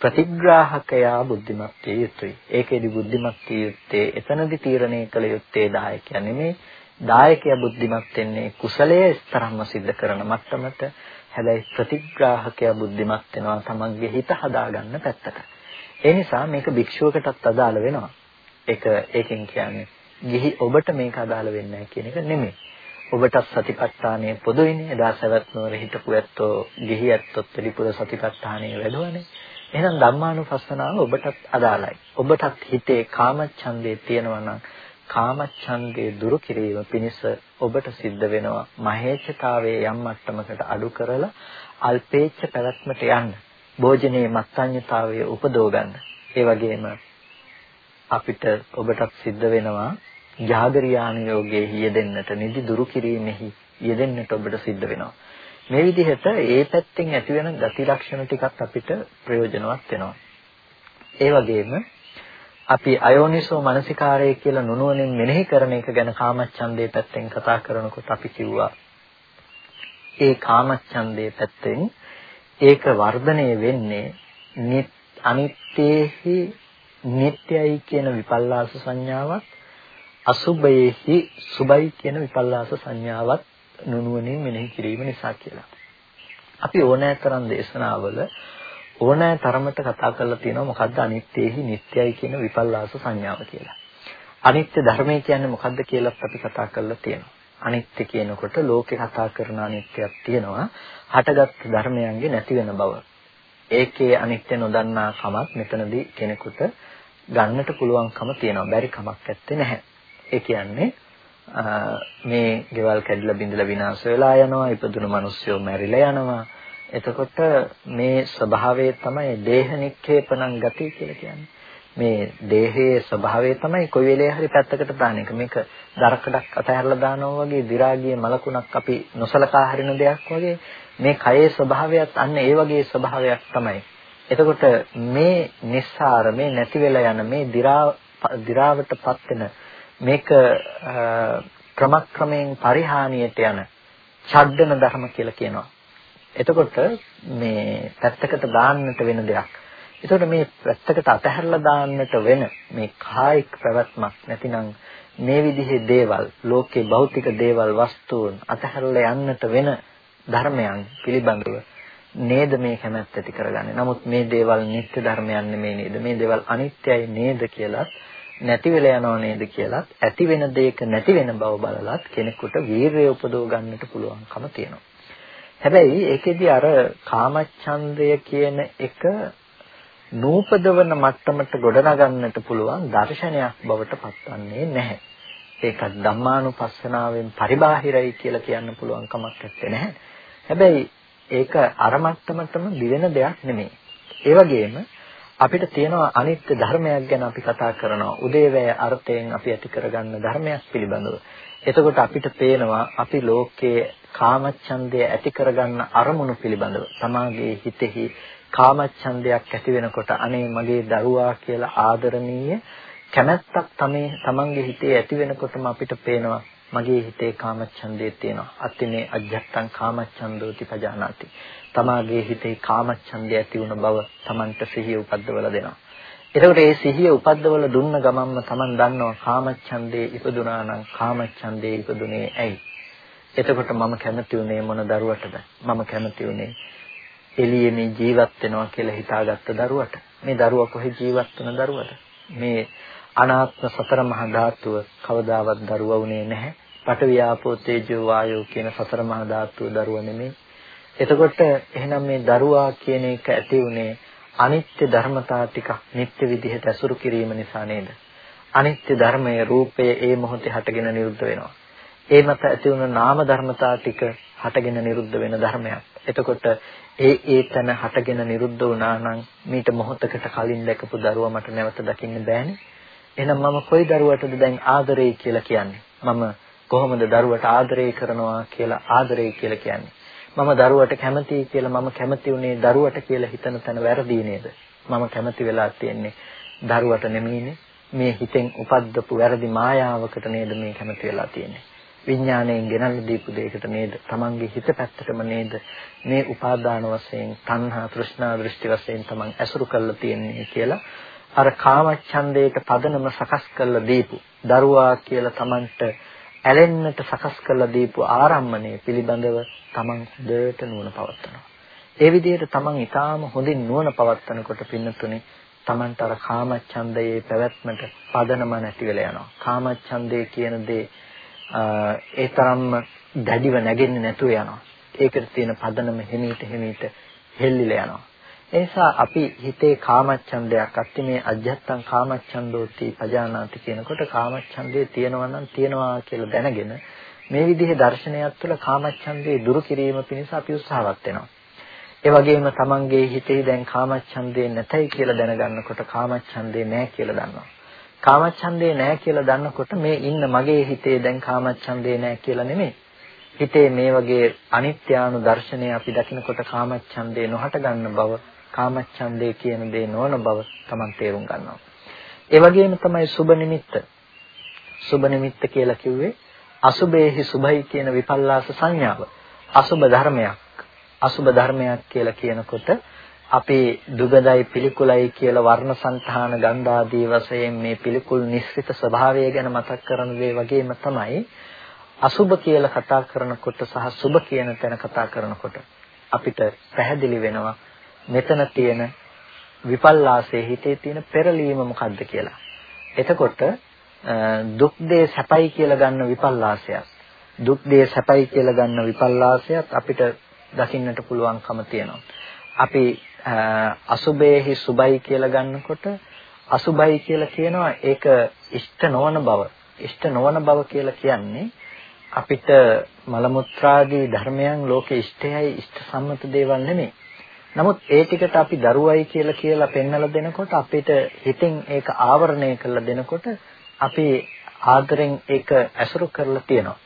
S1: ප්‍රතිග්‍රාහකයා බුද්ධිමත් විය යුතුයි. ඒකේදී බුද්ධිමත් විය යුත්තේ එතනදී තීරණය කළ යුත්තේ දායකයා නෙමෙයි. දායකයා බුද්ධිමත් වෙන්නේ කුසලයේ ස්තරම්ම සිද්ධ කරන මට්ටමට. හැබැයි ප්‍රතිග්‍රාහකයා බුද්ධිමත් වෙනවා තමන්ගේ හිත හදාගන්න පැත්තට. ඒ නිසා මේක භික්ෂුවකටත් අදාළ වෙනවා. ඒක ඒකෙන් කියන්නේ ගිහි ඔබට මේක අදාළ වෙන්නේ නැහැ කියන එක නෙමෙයි. ඔබට සතිපට්ඨානය පොදුයිනේ. එදා සවැත් නුවර හිටපු ඇත්තෝ ගිහි ඇත්තොත් පිළිපුර සතිපට්ඨානය වැඩුවනේ. එහෙනම් ධම්මානුපස්සනාව ඔබටත් අදාළයි. ඔබටත් හිතේ කාමච්ඡන්දේ තියෙනවා නම් කාමච්ඡන්දේ දුරු කිරීම පිණිස ඔබට සිද්ධ වෙනවා මහේච්ඡතාවයේ යම් මට්ටමකට අඩු කරලා අල්පේච්ඡ පැවැත්මට යන්න. භෝජනයේ මත්ඤ්‍යතාවය උපදව ගන්න. ඒ වගේම අපිට ඔබටත් සිද්ධ වෙනවා ජාගරියාන යෝගයේ යෙදෙන්නට නිදි දුරු කිරීමෙහි යෙදෙන්නට ඔබට සිද්ධ වෙනවා. මේ විදිහට ඒ පැත්තෙන් ඇතිවෙන ගති ලක්ෂණ ටිකත් අපිට ප්‍රයෝජනවත් වෙනවා. ඒ වගේම අපි අයෝනිසෝ මනසිකාරය කියලා නුනුවණින් මෙනෙහි කරන එක ගැන කාමච්ඡන්දේ පැත්තෙන් කතා කරනකොට අපි කිව්වා ඒ කාමච්ඡන්දේ පැත්තෙන් ඒක වර්ධනය වෙන්නේ අනිත්‍යේහි නිට්ටයයි කියන විපල්ලාස සංඥාවක් අසුභයේහි සුභයි කියන විපල්ලාස සංඥාවක් නුනුවණින් මෙනෙහි කිරීම නිසා කියලා. අපි ඕනෑතරම් දේශනාවල ඕනෑ තරමට කතා කරලා තියෙනවා මොකද්ද අනිත්‍යෙහි නිට්ටයයි කියන විපල්ලාස සංඥාව කියලා. අනිත්‍ය ධර්මය කියන්නේ මොකද්ද කියලාත් අපි කතා කරලා තියෙනවා. අනිත්‍ය කියනකොට ලෝකේ කතා කරන අනිත්‍යයක් තියෙනවා. හටගත් ධර්මයන්ගේ නැති වෙන බව. ඒකේ අනිත්‍ය නොදන්නා කමක් මෙතනදී කෙනෙකුට ගන්නට පුළුවන්කම තියෙනවා. බැරි කමක් නැත්තේ නැහැ. ඒ කියන්නේ මේ ගෙවල් කැඩිලා බිඳලා විනාශ වෙලා යනවා, ඉපදුණු මිනිස්සුયો මැරිලා යනවා. එතකොට මේ ස්වභාවය තමයි දේහනික්කේපණං ගතිය කියලා කියන්නේ. මේ දේහයේ ස්වභාවය තමයි කොයි වෙලේ හරි පැත්තකට දාන එක. මේක දරකඩක් අතහැරලා දානවා වගේ, දි รา ගිය මලකුණක් අපි නොසලකා හරින දෙයක් වගේ. මේ කයේ ස්වභාවයත් අන්න ඒ වගේ ස්වභාවයක් තමයි. එතකොට මේ නිස්සාර මේ නැති වෙලා යන මේ දිරාවටපත් වෙන මේක ක්‍රමක්‍රමයෙන් පරිහානියට යන ඡද්දන ධර්ම කියලා කියනවා. එතකොට මේ පැත්තකට දාන්නට වෙන දෙයක්. එතකොට මේ පැත්තකට අතහැරලා දාන්නට වෙන මේ කායික ප්‍රවත්මක් නැතිනම් මේ විදිහේ දේවල් ලෝකේ භෞතික දේවල් වස්තුන් අතහැරලා යන්නට වෙන ධර්මයන් පිළිබඳව නේද මේ කැමැත්ත ඇති කරගන්නේ. නමුත් මේ දේවල් නිත්‍ය ධර්මයන් නෙමෙයි නේද? මේ දේවල් අනිත්‍යයි නේද කියලා නැති වෙලා යනව නේද කියලත් ඇති වෙන දෙයක නැති වෙන බව බලලත් කෙනෙකුට වීරය උපදව ගන්නට පුළුවන්කම තියෙනවා. හැබැයි ඒකෙදි අර කාමච්ඡන්දය කියන එක නූපදවන මට්ටමට ගොඩනගන්නට පුළුවන් දර්ශනයක් බවට පත්වන්නේ නැහැ. ඒක ධම්මානුපස්සනාවෙන් පරිබාහිරයි කියලා කියන්න පුළුවන් කමක් නැත්තේ. හැබැයි ඒක අර මට්ටමටම දිවෙන දෙයක් නෙමෙයි. ඒ වගේම අපිට තියෙනවා අනිත්‍ය ධර්මයක් ගැන අපි කතා කරනවා. උදේවැය අර්ථයෙන් අපි ඇති කරගන්න ධර්මයක් පිළිබඳව. එතකොට අපිට පේනවා අපි ලෝකයේ කාමච්ඡන්දය ඇති කරගන්න අරමුණු පිළිබඳව. තමාගේ හිතෙහි කාමච්ඡන්දයක් ඇති වෙනකොට අනේ මගේ දරුවා කියලා ආදරණීය කැමැත්තක් තමයි තමන්ගේ හිතේ ඇති වෙනකොටම අපිට පේනවා මගේ හිතේ කාමච්ඡන්දේ තියෙනවා. අත්තිනේ අජ්ජත්තං කාමච්ඡන්දෝති පජානාති. තමාගේ හිතේ කාමච්ඡන්දය ඇති වුණ බව Tamanට සිහිය උපද්දවලා දෙනවා. එතකොට මේ සිහිය උපද්දවලා දුන්න ගමන්ම Taman දන්නවා කාමච්ඡන්දේ ඉපදුනා නම් කාමච්ඡන්දේ ඉපදුනේ ඇයි? එතකොට මම කැමති උනේ මොන දරුවටද? මම කැමති උනේ එළියේ මේ ජීවත් වෙනවා කියලා හිතාගත්ත දරුවට. මේ දරුවා කොහේ ජීවත් වෙන දරුවද? මේ අනාත්ම සතර මහා ධාතුව කවදාවත් දරුවා වුණේ නැහැ. පඨවි ආපෝ තේජෝ වායෝ කියන සතර මහා ධාතුව දරුවා නෙමෙයි. එතකොට එහෙනම් මේ දරුවා කියන එක ඇති උනේ අනිත්‍ය ධර්මතා ටික නිත්‍ය විදිහට ඇසුරු කිරීම නිසා නේද? අනිත්‍ය ධර්මයේ රූපය ඒ මොහොතේ හටගෙන නිරුද්ධ වෙනවා. ඒ මත ඇති වුණ නාම ධර්මතා ටික හටගෙන නිරුද්ධ වෙන ධර්මයක්. එතකොට ඒ ඒ තන හටගෙන නිරුද්ධ වුණා නම් මීට මොහොතකට කලින් දැකපු දරුවා මට නැවත දකින්න බෑනේ. එහෙනම් මම කොයි දරුවටද දැන් ආදරේ කියලා කියන්නේ? මම කොහොමද දරුවට ආදරේ කරනවා කියලා ආදරේ කියලා කියන්නේ? මම දරුවට කැමතියි කියලා මම කැමති උනේ දරුවට කියලා හිතන තැන වැරදි නේද? මම කැමති වෙලා තියෙන්නේ දරුවට නෙමෙයිනේ. මේ හිතෙන් උපද්දපු වැරදි මායාවකට නේද මේ කැමති වෙලා තියෙන්නේ. විඥාණයෙන් ගෙනල්ලා දීපු දෙයකට නේද? Tamange හිත පැත්තටම නේද මේ උපාදාන වශයෙන් තණ්හා තෘෂ්ණා දෘෂ්ටි වශයෙන් Taman ඇසුරු කරලා තියෙන්නේ කියලා අර කාමච්ඡන්දයට පදනම සකස් කරලා දීපු දරුවා කියලා Tamanට ඇලෙන්නට සකස් කරලා දීපු ආරම්මණය පිළිබඳව තමන් හොඳට නුවණ පවත්නවා. ඒ විදිහට තමන් ඊටාම හොඳින් නුවණ පවත්නකොට පින්නතුනේ තමන්ට අර කාමච්ඡන්දයේ පැවැත්මට පදනම නැති වෙලා යනවා. කාමච්ඡන්දේ කියන දේ ඒ තරම්ම දැඩිව නැගෙන්නේ නැතුව යනවා. ඒකට තියෙන පදනම හිමීට හිමීට හෙල්ලිලා යනවා. ඒ නිසා අපි හිතේ කාමච්ඡන්දයක් අත්ති මේ අජ්ජත්තං කාමච්ඡන්දෝති පජානාති කියනකොට කාමච්ඡන්දේ තියෙනවා නම් තියෙනවා කියලා දැනගෙන මේ විදිහේ දර්ශනයක් තුළ කාමච්ඡන්දේ දුරු කිරීම පිණිස අපි උත්සාහවත් වෙනවා. ඒ වගේම තමන්ගේ හිතේ දැන් කාමච්ඡන්දේ නැතයි කියලා දැනගන්නකොට කාමච්ඡන්දේ නැහැ කියලා දන්නවා. කාමච්ඡන්දේ නැහැ කියලා දන්නකොට මේ ඉන්න මගේ හිතේ දැන් කාමච්ඡන්දේ නැහැ කියලා නෙමෙයි. හිතේ මේ වගේ අනිත්‍යානු දර්ශනය අපි දකිනකොට කාමච්ඡන්දේ නොහට ගන්න බව කාමච්ඡන්දේ කියන දේ නොවන බව Taman තේරුම් ගන්නවා. ඒ වගේම තමයි සුබ නිමිත්ත. සුබ නිමිත්ත කියලා කිව්වේ අසුබේහි සුභයි කියන විපල්ලාස සංඥාව. අසුබ ධර්මයක්. අසුබ ධර්මයක් කියලා කියනකොට අපේ දුගදයි පිළිකුලයි කියලා වර්ණ సంతාන ගන්ධ ආදී වශයෙන් මේ පිළිකුල් නිස්සිත ස්වභාවය ගැන මතක් කරන දේ වගේම තමයි අසුබ කියලා කතා කරනකොට සහ සුබ කියන තැන කතා කරනකොට අපිට පැහැදිලි වෙනවා මෙතන තියෙන විපල්ලාසයේ හිතේ තියෙන පෙරලීම මොකද්ද කියලා. එතකොට දුක් දේ සැපයි කියලා ගන්න විපල්ලාසයක් දුක් දේ සැපයි කියලා ගන්න විපල්ලාසයක් අපිට දකින්නට පුළුවන්කම තියෙනවා. අපි අසුබේහි සුබයි කියලා ගන්නකොට අසුබයි කියලා කියනවා ඒක ඉෂ්ට නොවන බව. ඉෂ්ට නොවන බව කියලා කියන්නේ අපිට මල මුත්‍රාදී ධර්මයන් ලෝකේ ඉෂ්ටයයි ඉෂ්ට සම්මත දේවල් නෙමෙයි. නමුත් ඒ ටිකට අපි දරුවයි කියලා කියලා පෙන්වලා දෙනකොට අපිට හිතින් ඒක ආවරණය කරලා දෙනකොට අපි ආදරෙන් ඒක ඇසුරු කරලා තියෙනවා.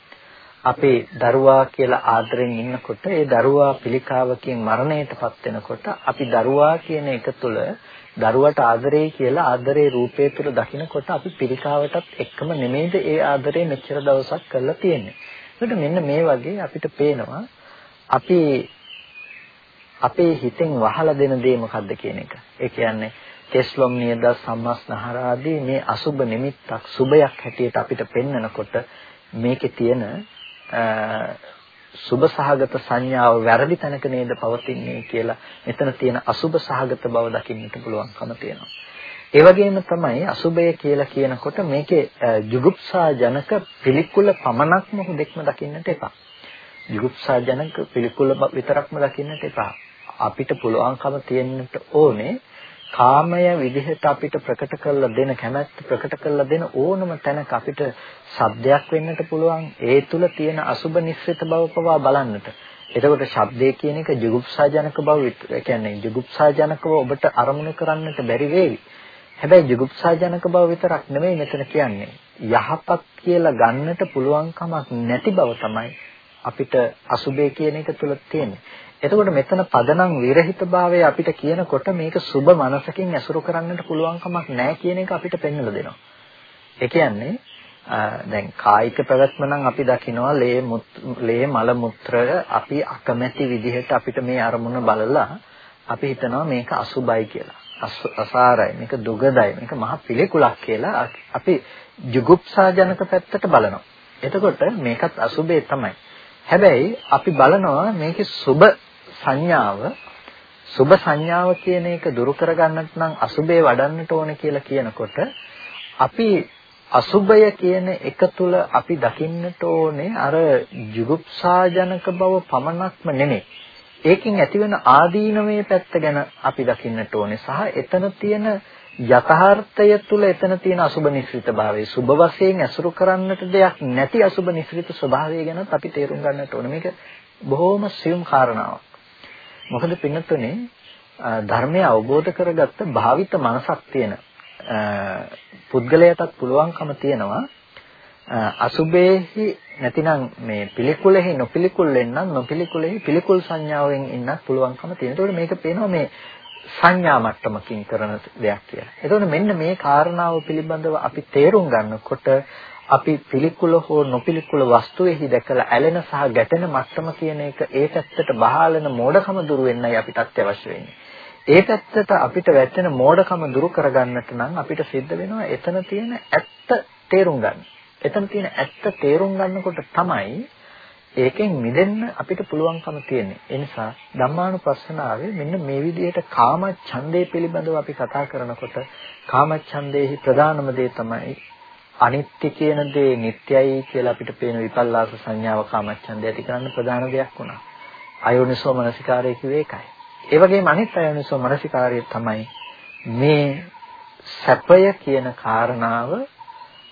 S1: අපේ දරුවා කියලා ආදරෙන් ඉන්නකොට ඒ දරුවා පිළිකාවකින් මරණයටපත් වෙනකොට අපි දරුවා කියන එක තුළ දරුවට ආදරේ කියලා ආදරේ රූපේ තුළ දකිනකොට අපි පිළිකාවටත් එක්කම නෙමෙයිද ඒ ආදරේ මෙච්චර දවසක් කරලා තියෙන්නේ. ඒකට මෙන්න මේ වගේ අපිට පේනවා අපි අපේ හිතෙන් වහලා දෙන දේ මොකද්ද කියන එක. ඒ කියන්නේ කෙස්ලොම් නියද සම්මස්නහර ආදී මේ අසුබ නිමිත්තක් සුබයක් හැටියට අපිට පෙන්නකොට මේකේ තියෙන සුබ සහගත සංඥාව වැරදි තැනක නේද පවතින්නේ කියලා මෙතන තියෙන අසුබ සහගත බව දකින්නට පුළුවන්කම තියෙනවා. ඒ වගේම තමයි අසුබය කියලා කියනකොට මේකේ ජුගුප්සා ජනක පිළිකුල පමණක්ම හුදෙක්ම දකින්නට එපා. ජුගුප්සා ජනක පිළිකුල විතරක්ම දකින්නට එපා. අපිට පුළුවන්කම තියෙන්නට ඕනේ කාමය විදිහට අපිට ප්‍රකට කරලා දෙන කැමැත්ත ප්‍රකට කරලා දෙන ඕනම තැනක අපිට ශබ්දයක් වෙන්නට පුළුවන් ඒ තුල තියෙන අසුබ නිස්සිත බව පවා බලන්නට. එතකොට ශබ්දය කියන එක ජුගුප්සාජනක බව ඒ කියන්නේ ජුගුප්සාජනකව ඔබට අරමුණු කරන්නට බැරි වේවි. හැබැයි ජුගුප්සාජනක බව විතරක් නෙමෙයි මෙතන කියන්නේ. යහපත් කියලා ගන්නට පුළුවන් කමක් නැති බව තමයි අපිට අසුබේ කියන එක තුල තියෙන්නේ. එතකොට මෙතන පදනම් විරහිතභාවය අපිට කියනකොට මේක සුබ මනසකින් ඇසුරු කරන්නට පුළුවන් කමක් නැහැ කියන එක අපිට පෙන්වලා දෙනවා. ඒ කියන්නේ දැන් කායික පැවැත්ම නම් අපි දකිනවා ලේ ලේ මල මුත්‍ර අපි අකමැති විදිහට අපිට මේ අරමුණ බලලා අපි හිතනවා මේක අසුබයි කියලා. අසාරයි මේක දුගදයි මේක මහ පිළිකුලක් කියලා අපි ජුගුප්සාජනක පැත්තට බලනවා. එතකොට මේකත් අසුබේ තමයි. හැබැයි අපි බලනවා මේකේ සුබ සංඥාව සුබ සංඥාව කියන එක දුරු කරගන්නට නම් අසුබේ වඩන්නට ඕන කියලා කියනකොට අපි අසුබය කියන එක තුල අපි දකින්නට ඕනේ අර ජුගුප්සාජනක බව පමණක්ම නෙමෙයි. ඒකෙන් ඇතිවෙන ආදීනමේ පැත්ත ගැන අපි දකින්නට ඕනේ සහ එතන තියෙන යථාර්ථය තුල එතන තියෙන අසුබ නිස්ෘත භාවය සුබ වශයෙන් ඇසුරු කරන්නට දෙයක් නැති අසුබ නිස්ෘත ස්වභාවය ගැනත් අපි තේරුම් ගන්නට ඕනේ. මේක බොහොම සියුම් කාරණාවක්. මොකද පින්නතුනේ ධර්මය අවබෝධ කරගත්ත භාවිත මනසක් තියෙන පුද්ගලයාටත් පුළුවන්කම තියෙනවා අසුබේහි නැතිනම් මේ පිළිකුලෙහි නොපිළිකුල් වෙන්නම් නොපිළිකුලෙහි පිළිකුල් සංඥාවෙන් ඉන්නත් පුළුවන්කම තියෙනවා. ඒතකොට මේක පේනවා මේ සංඥා මට්ටමකින් කරන දෙයක් කියලා. එතකොට මෙන්න මේ කාරණාව පිළිබඳව අපි තේරුම් ගන්නකොට අපි පිළිකුල හෝ නොපිළිකුල වස්තුවේහි දැකලා ඇලෙන සහ ගැටෙන මට්ටම කියන එක ඒ පැත්තට බහාලන මෝඩකම දුරු වෙන්නයි අපිට අත්‍යවශ්‍ය වෙන්නේ. ඒ පැත්තට අපිට වැටෙන මෝඩකම දුරු කරගන්නට නම් අපිට සිද්ධ වෙනවා එතන තියෙන ඇත්ත තේරුම් ගන්න. එතන තියෙන ඇත්ත තේරුම් ගන්නකොට තමයි ඒකෙන් මිදෙන්න අපිට පුළුවන්කම තියෙන්නේ. ඒ නිසා ධම්මානුපස්සනාවේ මෙන්න මේ විදිහට කාම ඡන්දේ පිළිබඳව අපි කතා කරනකොට කාම ඡන්දේහි ප්‍රධානම දේ තමයි අනිත්‍ය කියන දේ නිට්ටයයි කියලා අපිට පේන විපල්ලාස සංඥාව කාමච්ඡන්දය ඇති කරන්න ප්‍රධාන දෙයක් වුණා. අයෝනිසෝ මනසිකාරය කිව්වේ ඒකයි. ඒ වගේම අනිත් අයෝනිසෝ මනසිකාරය තමයි මේ සැපය කියන කාරණාව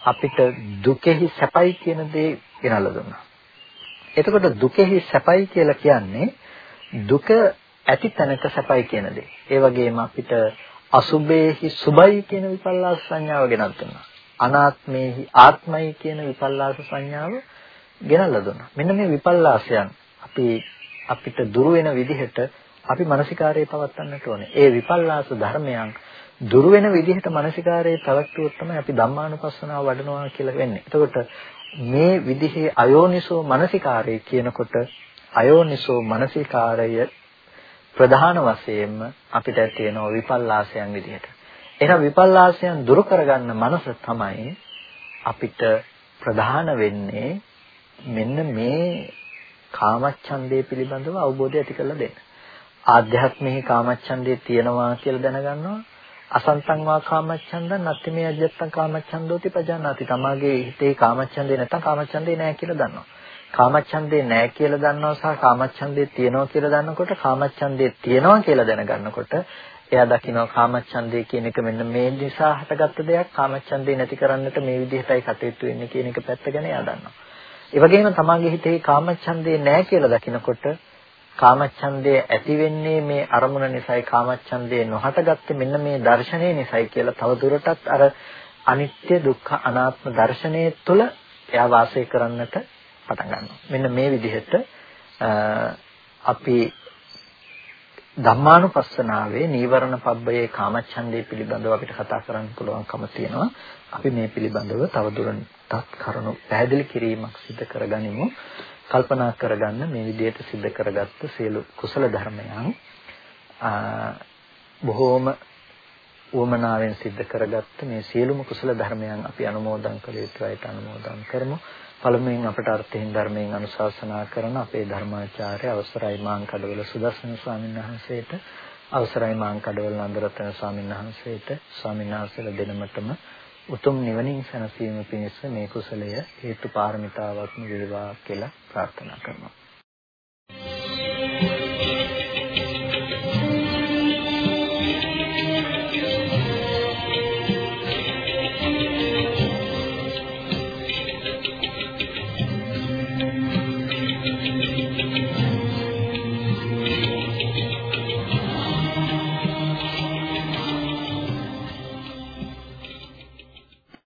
S1: අපිට දුකෙහි සැපයි කියන දේ ගෙනල්ලා දුන්නා. එතකොට දුකෙහි සැපයි කියලා කියන්නේ දුක ඇති තැනක සැපයි කියන දේ. ඒ වගේම අපිට අසුබේහි සුබයි කියන විපල්ලාස සංඥාව ගෙනත් දුන්නා. අනාත්මේහි ආත්මයි කියන විපල්ලාස සංඥාව ගෙනල්ලා දුන්නා. මෙන්න මේ විපල්ලාසයන් අපි අපිට දුරු වෙන විදිහට අපි මානසිකාරයේ පවත්වන්නට ඕනේ. ඒ විපල්ලාස ධර්මයන් දුරු වෙන විදිහට මානසිකාරයේ පැවැත්වුවොත් තමයි අපි ධම්මානුපස්සනාව වඩනවා කියලා වෙන්නේ. එතකොට මේ විදිහේ අයෝනිසෝ මානසිකාරය කියනකොට අයෝනිසෝ මනසිකාරය ප්‍රධාන වශයෙන්ම අපිට තියෙන විපල්ලාසයන් විදිහට. එහෙනම් විපල්ලාසයන් දුරු කරගන්න මනස තමයි අපිට ප්‍රධාන වෙන්නේ මෙන්න මේ කාමච්ඡන්දය පිළිබඳව අවබෝධය ඇති කරලා දෙන්න. ආධ්‍යාත්මික කාමච්ඡන්දේ තියෙනවා කියලා දැනගන්නවා. අසන්තං වා කාමච්ඡන්දං නැත්ති මේ අජත්තං කාමච්ඡන්දෝති පජානාති. තමාගේ හිතේ කාමච්ඡන්දේ නැත්නම් කාමච්ඡන්දේ නැහැ කියලා දන්නවා. කාමච්ඡන්දේ නැහැ කියලා දන්නවා සහ කාමච්ඡන්දේ තියෙනවා කියලා දන්නකොට කාමච්ඡන්දේ තියෙනවා කියලා දැනගන්නකොට එයා දකිනවා කාමච්ඡන්දේ කියන එක මෙන්න මේ නිසා හටගත්ත දෙයක් කාමච්ඡන්දේ නැති කරන්නට මේ විදිහටයි කටයුතු වෙන්නේ කියන එක පැත්ත ගැන එයා දන්නවා. ඒ වගේම තමාගේ හිතේ කාමච්ඡන්දේ නැහැ කියලා දකිනකොට කාමච්ඡන්දේ ඇති වෙන්නේ මේ අරමුණ නිසායි කාමච්ඡන්දේ නොහටගත්තේ මෙන්න මේ දර්ශනය නිසායි කියලා තවදුරටත් අර අනිත්‍ය දුක්ඛ අනාත්ම දර්ශනයේ තුල එයා වාසය කරන්නට පටන් ගන්නවා. මෙන්න මේ විදිහට අපි ධම්මානුපස්සනාවේ නීවරණ පබ්බයේ කාමච්ඡන්දේ පිළිබඳව අපිට කතා කරන්න පුළුවන්කම තියෙනවා. අපි මේ පිළිබඳව තවදුරටත් කරුණු පැහැදිලි කිරීමක් සිදු කරගනිමු. කල්පනා කරගන්න මේ විදිහට සිදු කරගත්ත සියලු කුසල ධර්මයන් බොහෝම උවමනාවෙන් සිද්ධ කරගත්ත මේ සියලුම කුසල ධර්මයන් අපි අනුමෝදන් කළ යුතුයි අනුමෝදන් කරමු. පළමුවෙන් අපට අර්ථයෙන් ධර්මයෙන් අනුශාසනා කරන අපේ ධර්මාචාර්ය අවසරයි මාං කඩවල සුදස්සන ස්වාමීන් වහන්සේට අවසරයි මාං කඩවල නන්දරත්න ස්වාමීන් වහන්සේට ස්වාමීන් වහන්සේලා දෙනමතම උතුම් නිවනින් සැනසීම පිණිස මේ කුසලය හේතු පාරමිතාවක්ම වේවා කියලා ප්‍රාර්ථනා කරනවා.